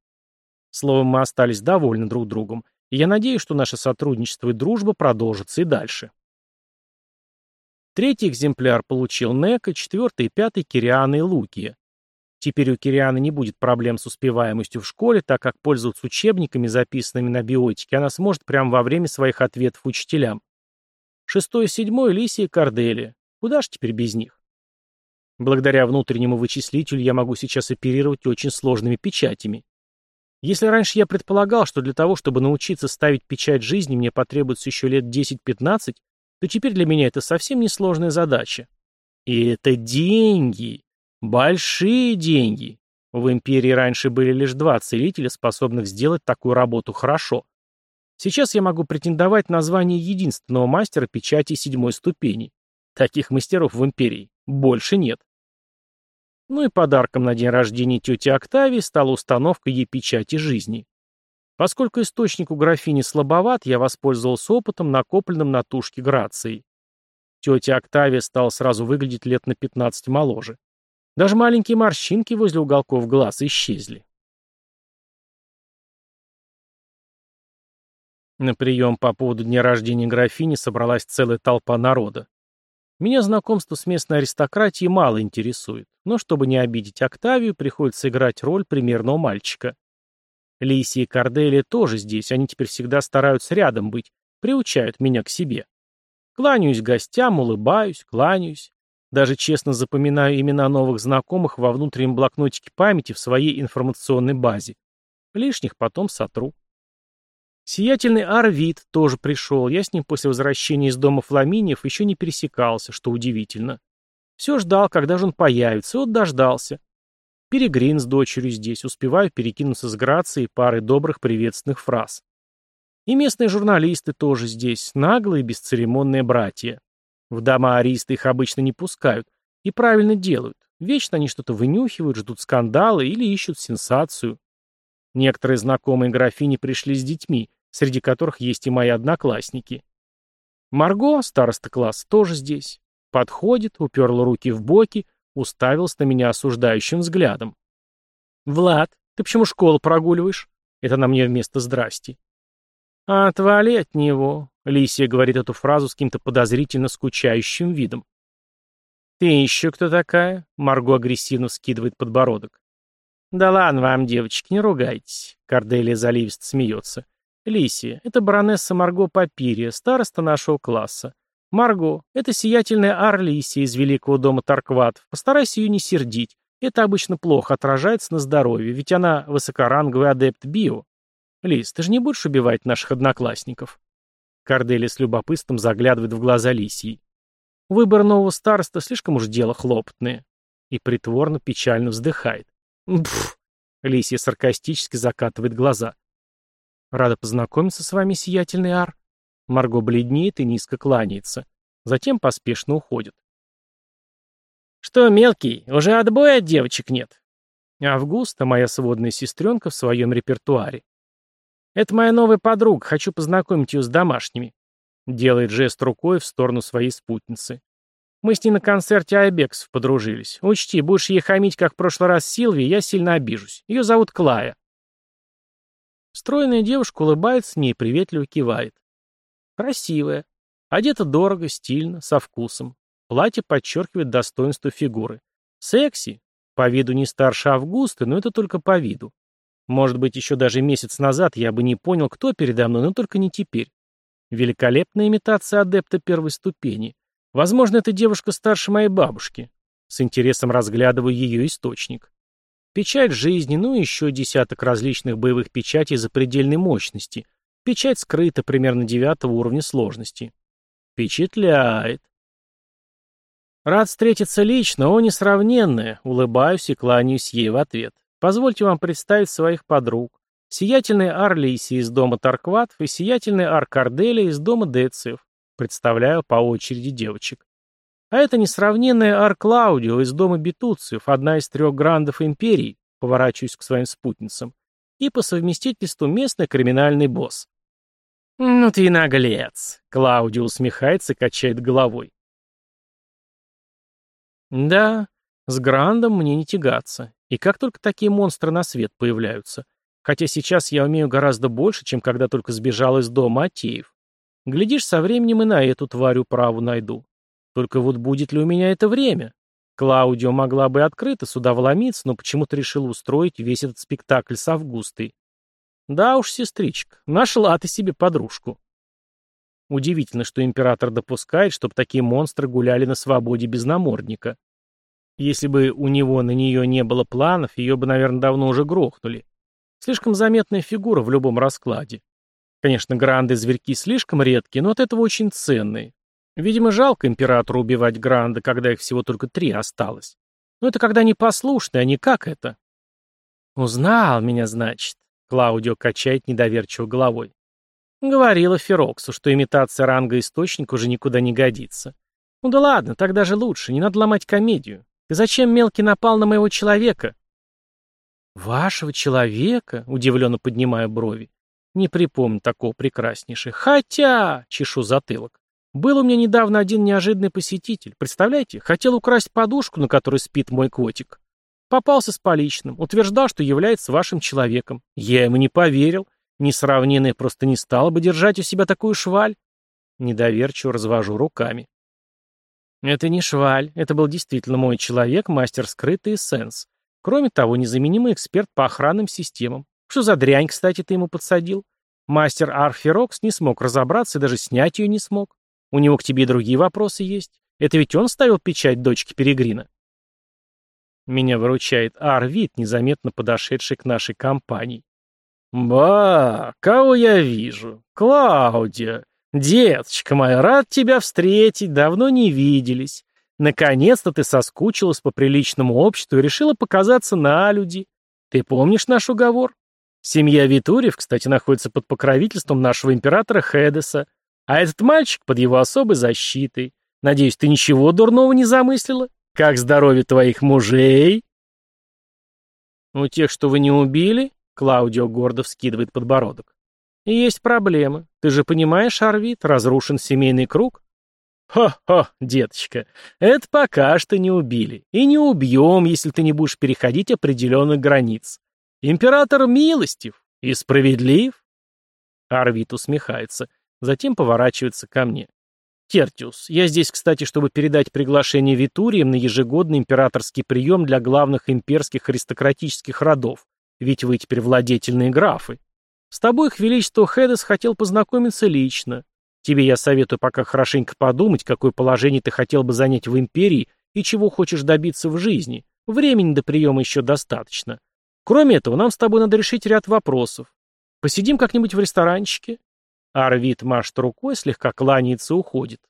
Словом, мы остались довольны друг другом, и я надеюсь, что наше сотрудничество и дружба продолжатся и дальше. Третий экземпляр получил Нека, четвертый и пятый Кириана и Лукия. Теперь у Кирианы не будет проблем с успеваемостью в школе, так как пользоваться учебниками, записанными на биотике, она сможет прямо во время своих ответов учителям. Шестой и седьмой — Лисия и Корделия. Куда ж теперь без них? Благодаря внутреннему вычислителю я могу сейчас оперировать очень сложными печатями. Если раньше я предполагал, что для того, чтобы научиться ставить печать жизни, мне потребуется еще лет 10-15, то теперь для меня это совсем несложная задача. И это деньги. Большие деньги. В империи раньше были лишь два целителя, способных сделать такую работу хорошо. Сейчас я могу претендовать на звание единственного мастера печати седьмой ступени. Таких мастеров в империи больше нет. Ну и подарком на день рождения тети Октавии стала установка ей печати жизни. Поскольку источник у графини слабоват, я воспользовался опытом, накопленным на тушке Грацией. Тетя Октавия стала сразу выглядеть лет на 15 моложе. Даже маленькие морщинки возле уголков глаз исчезли. На прием по поводу дня рождения графини собралась целая толпа народа. Меня знакомство с местной аристократией мало интересует, но чтобы не обидеть Октавию, приходится играть роль примерного мальчика. Лиси и Корделия тоже здесь, они теперь всегда стараются рядом быть, приучают меня к себе. Кланяюсь гостям, улыбаюсь, кланяюсь. Даже честно запоминаю имена новых знакомых во внутреннем блокнотике памяти в своей информационной базе. Лишних потом сотру. Сиятельный Арвид тоже пришел, я с ним после возвращения из дома Фламиниев еще не пересекался, что удивительно. Все ждал, когда же он появится, вот дождался. Перегрин с дочерью здесь, успеваю перекинуться с грацией парой добрых приветственных фраз. И местные журналисты тоже здесь, наглые бесцеремонные братья. В дома аристы их обычно не пускают. И правильно делают. Вечно они что-то вынюхивают, ждут скандалы или ищут сенсацию. Некоторые знакомые графини пришли с детьми, среди которых есть и мои одноклассники. Марго, староста класса, тоже здесь. Подходит, уперла руки в боки, уставился на меня осуждающим взглядом. «Влад, ты почему школу прогуливаешь?» Это на мне вместо «здрасти». «Отвали от него», — Лисия говорит эту фразу с каким-то подозрительно скучающим видом. «Ты еще кто такая?» — Марго агрессивно скидывает подбородок. «Да ладно вам, девочки, не ругайтесь», — Корделия заливисто смеется. «Лисия, это баронесса Марго Папирия, староста нашего класса. Марго, это сиятельная Арлисия из Великого дома Таркватов. Постарайся ее не сердить. Это обычно плохо отражается на здоровье, ведь она высокоранговый адепт био. Лис, ты же не будешь убивать наших одноклассников?» Корделия с любопытством заглядывает в глаза Лисии. Выбор нового староста слишком уж дело хлопотное. И притворно печально вздыхает. Пф. Лисия саркастически закатывает глаза. Рада познакомиться с вами, сиятельный Ар. Марго бледнеет и низко кланяется. Затем поспешно уходит. Что, мелкий, уже отбоя от девочек нет? Августа, моя сводная сестренка, в своем репертуаре. Это моя новая подруга, хочу познакомить ее с домашними. Делает жест рукой в сторону своей спутницы. Мы с ней на концерте Айбексов подружились. Учти, будешь ей хамить, как в прошлый раз Силвии, я сильно обижусь. Ее зовут Клая. Стройная девушка улыбается мне и приветливо кивает. Красивая. Одета дорого, стильно, со вкусом. Платье подчеркивает достоинство фигуры. Секси. По виду не старше Августы, но это только по виду. Может быть, еще даже месяц назад я бы не понял, кто передо мной, но только не теперь. Великолепная имитация адепта первой ступени. Возможно, эта девушка старше моей бабушки. С интересом разглядываю ее источник. Печать жизни, ну и еще десяток различных боевых печатей запредельной мощности. Печать скрыта примерно девятого уровня сложности. Впечатляет. Рад встретиться лично, о несравненное, улыбаюсь и кланяюсь ей в ответ. Позвольте вам представить своих подруг. Сиятельная Арлиси из дома Таркватов и сиятельная Аркарделия из дома Дециев. Представляю по очереди девочек. А это несравненная Ар Клаудио из дома Бетуциев, одна из трех грандов империи, поворачиваюсь к своим спутницам, и по совместительству местный криминальный босс. «Ну ты наглец!» — Клаудио усмехается качает головой. «Да, с Грандом мне не тягаться. И как только такие монстры на свет появляются. Хотя сейчас я умею гораздо больше, чем когда только сбежал из дома Атеев. Глядишь, со временем и на эту тварь управу найду. Только вот будет ли у меня это время? Клаудио могла бы открыто сюда вломиться, но почему-то решила устроить весь этот спектакль с Августой. Да уж, сестричка, нашла ты себе подружку. Удивительно, что император допускает, чтобы такие монстры гуляли на свободе без намордника. Если бы у него на нее не было планов, ее бы, наверное, давно уже грохнули. Слишком заметная фигура в любом раскладе. Конечно, гранды-зверьки слишком редкие, но от этого очень ценные. Видимо, жалко императору убивать гранды, когда их всего только три осталось. Но это когда они послушные, а не как это. «Узнал меня, значит», — Клаудио качает недоверчиво головой. Говорила Фероксу, что имитация ранга источника уже никуда не годится. Ну да ладно, так даже лучше, не надо ломать комедию. Ты зачем мелкий напал на моего человека? Вашего человека? Удивленно поднимая брови. Не припомню такого прекраснейшего. Хотя, чешу затылок. Был у меня недавно один неожиданный посетитель. Представляете, хотел украсть подушку, на которой спит мой котик. Попался с поличным, утверждал, что является вашим человеком. Я ему не поверил. Несравненное просто не стало бы держать у себя такую шваль. Недоверчиво развожу руками. Это не шваль, это был действительно мой человек, мастер скрытый эссенс. Кроме того, незаменимый эксперт по охранным системам. Что за дрянь, кстати, ты ему подсадил? Мастер Арферокс не смог разобраться и даже снять ее не смог. У него к тебе другие вопросы есть. Это ведь он ставил печать дочки Перегрина. Меня выручает Арвид, незаметно подошедший к нашей компании. «Ба, кого я вижу? Клаудия! Деточка моя, рад тебя встретить, давно не виделись. Наконец-то ты соскучилась по приличному обществу и решила показаться на люди. Ты помнишь наш уговор? Семья Витурьев, кстати, находится под покровительством нашего императора Хедеса, а этот мальчик под его особой защитой. Надеюсь, ты ничего дурного не замыслила? Как здоровье твоих мужей?» «У тех, что вы не убили?» Клаудио гордо вскидывает подбородок. Есть проблема. Ты же понимаешь, Арвид, разрушен семейный круг? Хо-хо, деточка, это пока что не убили. И не убьем, если ты не будешь переходить определенных границ. Император милостив и справедлив. Арвид усмехается, затем поворачивается ко мне. Тертиус, я здесь, кстати, чтобы передать приглашение Витуриям на ежегодный императорский прием для главных имперских аристократических родов, ведь вы теперь владетельные графы. С тобой их величество Хедес хотел познакомиться лично. Тебе я советую пока хорошенько подумать, какое положение ты хотел бы занять в империи и чего хочешь добиться в жизни. Времени до приема еще достаточно. Кроме этого, нам с тобой надо решить ряд вопросов. Посидим как-нибудь в ресторанчике?» Арвид машет рукой, слегка кланяется и уходит.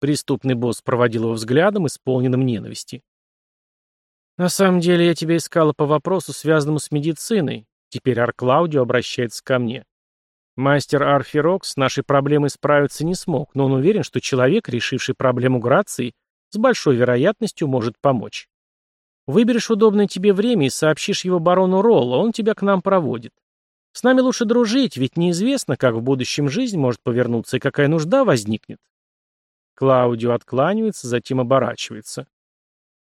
Преступный босс проводил его взглядом, исполненным ненависти. «На самом деле я тебя искала по вопросу, связанному с медициной». Теперь Арклаудио обращается ко мне. Мастер Арфирокс с нашей проблемой справиться не смог, но он уверен, что человек, решивший проблему Грации, с большой вероятностью может помочь. Выберешь удобное тебе время и сообщишь его барону Ролло, он тебя к нам проводит. С нами лучше дружить, ведь неизвестно, как в будущем жизнь может повернуться и какая нужда возникнет. Клаудио откланивается, затем оборачивается.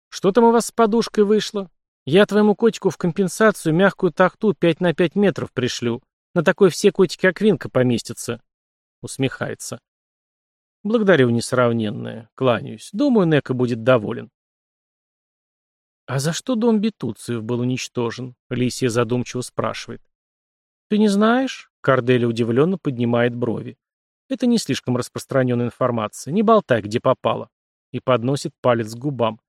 «Что там у вас с подушкой вышло? Я твоему котику в компенсацию мягкую тахту 5 на 5 метров пришлю. На такой все котики Аквинка поместятся». Усмехается. «Благодарю, несравненное. Кланяюсь. Думаю, Нека будет доволен». «А за что дом Бетуциев был уничтожен?» Лисия задумчиво спрашивает. «Ты не знаешь?» Корделия удивленно поднимает брови. «Это не слишком распространенная информация. Не болтай, где попало». И подносит палец к губам.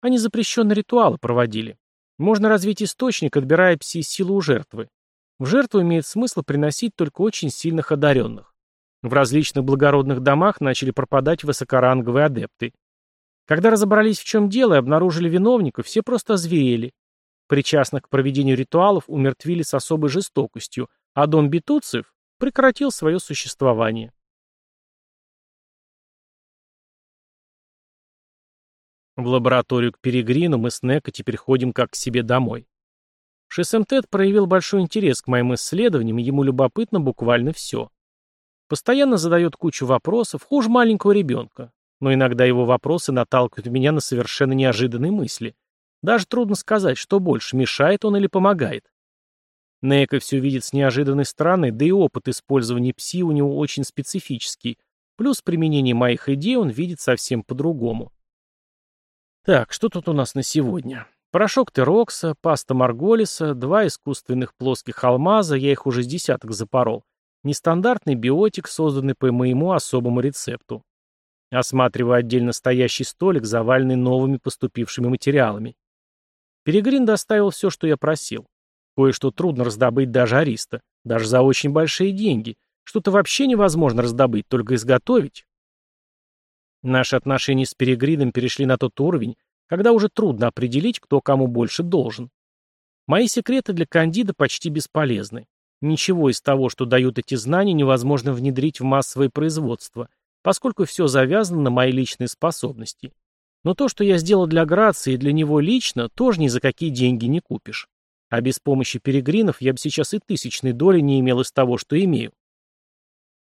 Они запрещенные ритуалы проводили. Можно развить источник, отбирая пси-силу у жертвы. В жертву имеет смысл приносить только очень сильных одаренных. В различных благородных домах начали пропадать высокоранговые адепты. Когда разобрались, в чем дело, и обнаружили виновников, все просто озверели. Причастных к проведению ритуалов умертвили с особой жестокостью, а дом бетуцев прекратил свое существование. В лабораторию к Перегрину мы с Неко теперь ходим как к себе домой. Шесемтет проявил большой интерес к моим исследованиям, ему любопытно буквально все. Постоянно задает кучу вопросов, хуже маленького ребенка, но иногда его вопросы наталкивают меня на совершенно неожиданные мысли. Даже трудно сказать, что больше, мешает он или помогает. Нека все видит с неожиданной стороны, да и опыт использования пси у него очень специфический, плюс применение моих идей он видит совсем по-другому. Так, что тут у нас на сегодня? Порошок Терокса, паста Марголиса, два искусственных плоских алмаза, я их уже с десяток запорол. Нестандартный биотик, созданный по моему особому рецепту. Осматриваю отдельно стоящий столик, заваленный новыми поступившими материалами. Перегрин доставил все, что я просил. Кое-что трудно раздобыть даже ариста, даже за очень большие деньги. Что-то вообще невозможно раздобыть, только изготовить. Наши отношения с Перегрином перешли на тот уровень, когда уже трудно определить, кто кому больше должен. Мои секреты для Кандида почти бесполезны. Ничего из того, что дают эти знания, невозможно внедрить в массовое производство, поскольку все завязано на мои личные способности. Но то, что я сделал для Грации и для него лично, тоже ни за какие деньги не купишь. А без помощи перегринов я бы сейчас и тысячной доли не имел из того, что имею.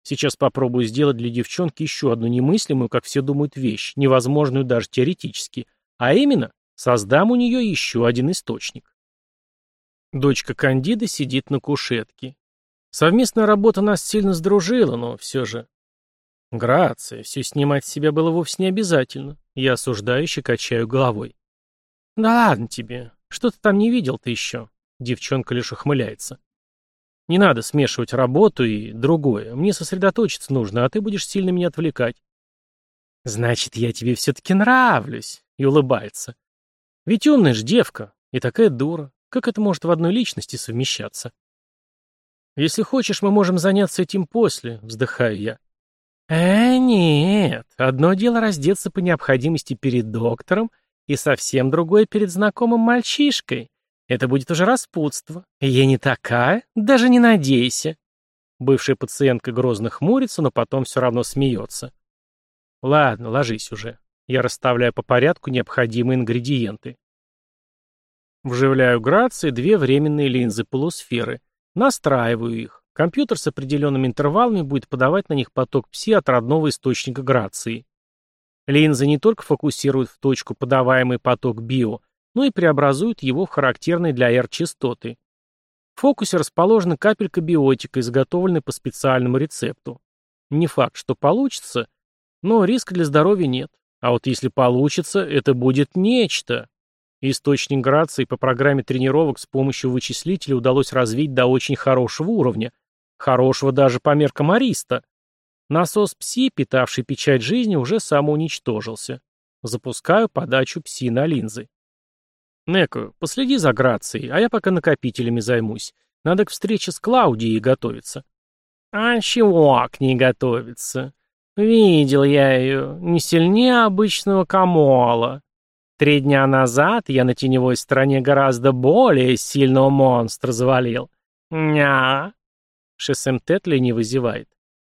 Сейчас попробую сделать для девчонки еще одну немыслимую, как все думают, вещь, невозможную даже теоретически, а именно, создам у нее еще один источник. Дочка Кандида сидит на кушетке. Совместная работа нас сильно сдружила, но все же... Грация, все снимать с себя было вовсе не обязательно. Я осуждающе качаю головой. Да ладно тебе, что ты там не видел-то еще? Девчонка лишь ухмыляется. Не надо смешивать работу и другое. Мне сосредоточиться нужно, а ты будешь сильно меня отвлекать. Значит, я тебе все-таки нравлюсь, и улыбается. Ведь умная ж девка, и такая дура. Как это может в одной личности совмещаться? Если хочешь, мы можем заняться этим после, вздыхаю я. «Э, нет. Одно дело раздеться по необходимости перед доктором, и совсем другое перед знакомым мальчишкой. Это будет уже распутство. Я не такая, даже не надейся». Бывшая пациентка грозно хмурится, но потом все равно смеется. «Ладно, ложись уже». Я расставляю по порядку необходимые ингредиенты. Вживляю грации две временные линзы полусферы. Настраиваю их. Компьютер с определенными интервалами будет подавать на них поток пси от родного источника грации. Линзы не только фокусируют в точку подаваемый поток био, но и преобразуют его в характерные для R частоты. В фокусе расположена капелька биотика, изготовленная по специальному рецепту. Не факт, что получится, но риска для здоровья нет. А вот если получится, это будет нечто. Источник грации по программе тренировок с помощью вычислителя удалось развить до очень хорошего уровня, Хорошего даже по меркам Ариста. Насос ПСИ, питавший печать жизни, уже самоуничтожился. Запускаю подачу ПСИ на линзы. Неко, последи за Грацией, а я пока накопителями займусь. Надо к встрече с Клаудией готовиться. А чего к ней готовиться? Видел я ее, не сильнее обычного камола. Три дня назад я на теневой стороне гораздо более сильного монстра завалил. Ня, Шессем Тетли не вызывает.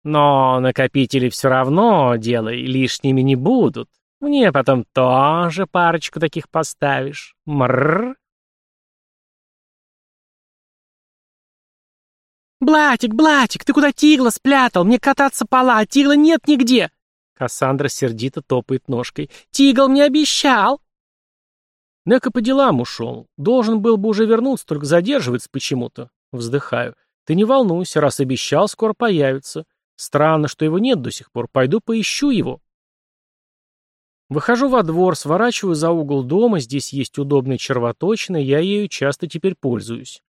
Но накопители все равно, делай, лишними не будут. Мне потом тоже парочку таких поставишь. Мрррр. «Блатик, Блатик, ты куда Тигла спрятал? Мне кататься пола, а Тигла нет нигде!» Кассандра сердито топает ножкой. «Тигл мне обещал!» Нека по делам ушел. Должен был бы уже вернуться, только задерживается почему-то. Вздыхаю. Ты не волнуйся, раз обещал, скоро появится. Странно, что его нет до сих пор. Пойду поищу его. Выхожу во двор, сворачиваю за угол дома, здесь есть удобная червоточина, я ею часто теперь пользуюсь.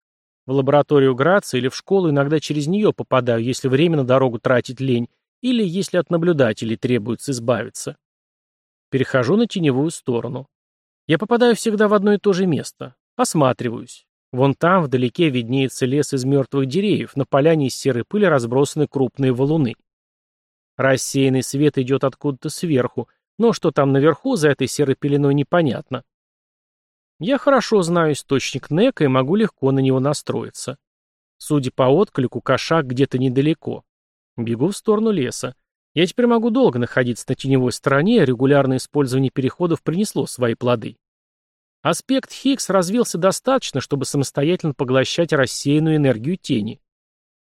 В лабораторию Грации или в школу иногда через нее попадаю, если время на дорогу тратить лень, или если от наблюдателей требуется избавиться. Перехожу на теневую сторону. Я попадаю всегда в одно и то же место. Осматриваюсь. Вон там, вдалеке, виднеется лес из мертвых деревьев, на поляне из серой пыли разбросаны крупные валуны. Рассеянный свет идет откуда-то сверху, но что там наверху, за этой серой пеленой, непонятно. Я хорошо знаю источник Нека и могу легко на него настроиться. Судя по отклику, кошак где-то недалеко. Бегу в сторону леса. Я теперь могу долго находиться на теневой стороне, регулярное использование переходов принесло свои плоды. Аспект Хиггс развился достаточно, чтобы самостоятельно поглощать рассеянную энергию тени.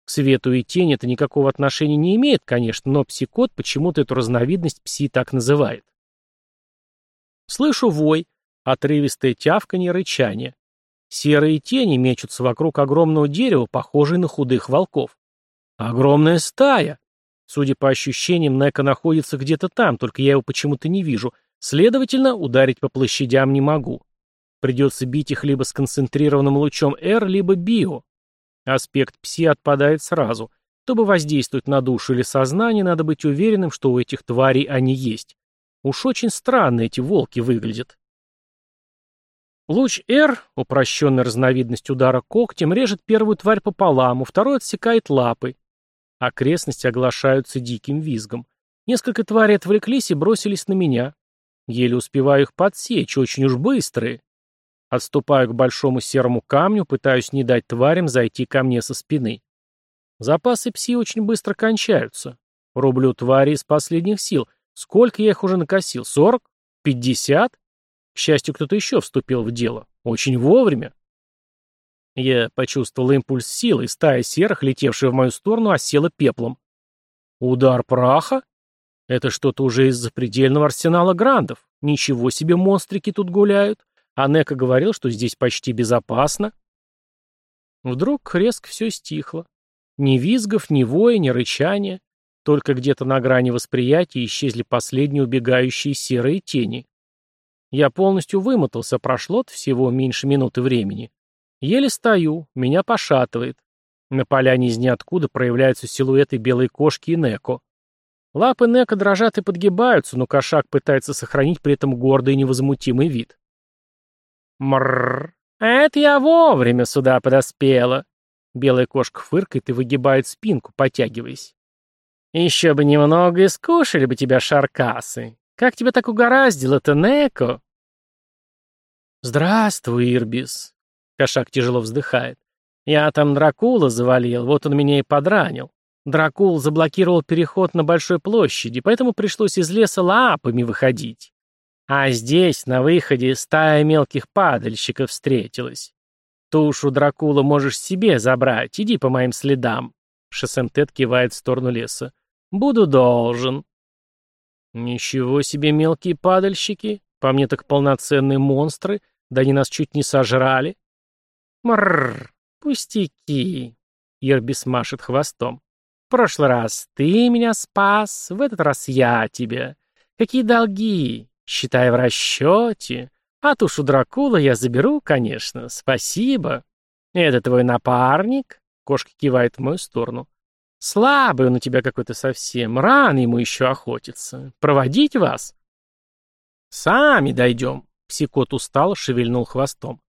К свету и тени это никакого отношения не имеет, конечно, но псикот почему-то эту разновидность пси так называет. Слышу вой, отрывистое тявканье, рычание. Серые тени мечутся вокруг огромного дерева, похожие на худых волков. Огромная стая! Судя по ощущениям, Нека находится где-то там, только я его почему-то не вижу. Следовательно, ударить по площадям не могу. Придется бить их либо с концентрированным лучом R, либо био. Аспект пси отпадает сразу. Чтобы воздействовать на душу или сознание, надо быть уверенным, что у этих тварей они есть. Уж очень странно эти волки выглядят. Луч R, упрощенная разновидность удара когтем, режет первую тварь пополам, у второй отсекает лапы. Окрестности оглашаются диким визгом. Несколько тварей отвлеклись и бросились на меня. Еле успеваю их подсечь, очень уж быстрые. Отступаю к большому серому камню, пытаюсь не дать тварям зайти ко мне со спины. Запасы пси очень быстро кончаются. Рублю твари из последних сил. Сколько я их уже накосил? Сорок? Пятьдесят? К счастью, кто-то еще вступил в дело. Очень вовремя. Я почувствовал импульс силы, и стая серых, летевшая в мою сторону, осела пеплом. Удар праха? Это что-то уже из запредельного арсенала грандов. Ничего себе монстрики тут гуляют. А Нека говорил, что здесь почти безопасно. Вдруг резко все стихло. Ни визгов, ни воя, ни рычания. только где-то на грани восприятия исчезли последние убегающие серые тени. Я полностью вымотался, прошло всего меньше минуты времени. Еле стою, меня пошатывает. На поляне из ниоткуда проявляются силуэты белой кошки и Неко. Лапы Неко дрожат и подгибаются, но кошак пытается сохранить при этом гордый и невозмутимый вид. Мрррр. Это я вовремя сюда подоспела. Белая кошка фыркает и выгибает спинку, потягиваясь. Еще бы немного и скушали бы тебя шаркасы. Как тебя так угораздило-то, Неко? Здравствуй, Ирбис. Кошак тяжело вздыхает. Я там Дракула завалил, вот он меня и подранил. Дракул заблокировал переход на большой площади, поэтому пришлось из леса лапами выходить. А здесь, на выходе, стая мелких падальщиков встретилась. Тушу Дракула можешь себе забрать, иди по моим следам. Шесентет кивает в сторону леса. Буду должен. Ничего себе мелкие падальщики. По мне так полноценные монстры, да они нас чуть не сожрали. Мрррр, пустяки. Ирбис машет хвостом. В прошлый раз ты меня спас, в этот раз я тебя. Какие долги? Считай в расчете. А тушу Дракула я заберу, конечно. Спасибо. Это твой напарник? Кошка кивает в мою сторону. Слабый он у тебя какой-то совсем. Рано ему еще охотиться. Проводить вас? Сами дойдем. Псикот устал, шевельнул хвостом.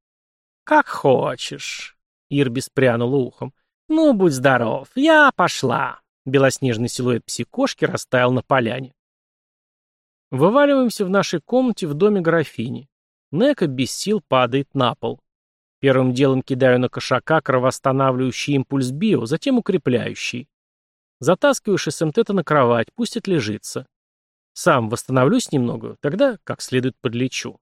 Как хочешь. Ирби спрянула ухом. Ну, будь здоров. Я пошла. Белоснежный силуэт псикошки растаял на поляне. Вываливаемся в нашей комнате в доме графини. Нека без сил падает на пол. Первым делом кидаю на кошака кровоостанавливающий импульс био, затем укрепляющий. Затаскиваю СМТ-то на кровать, пусть отлежится. Сам восстановлюсь немного, тогда как следует подлечу.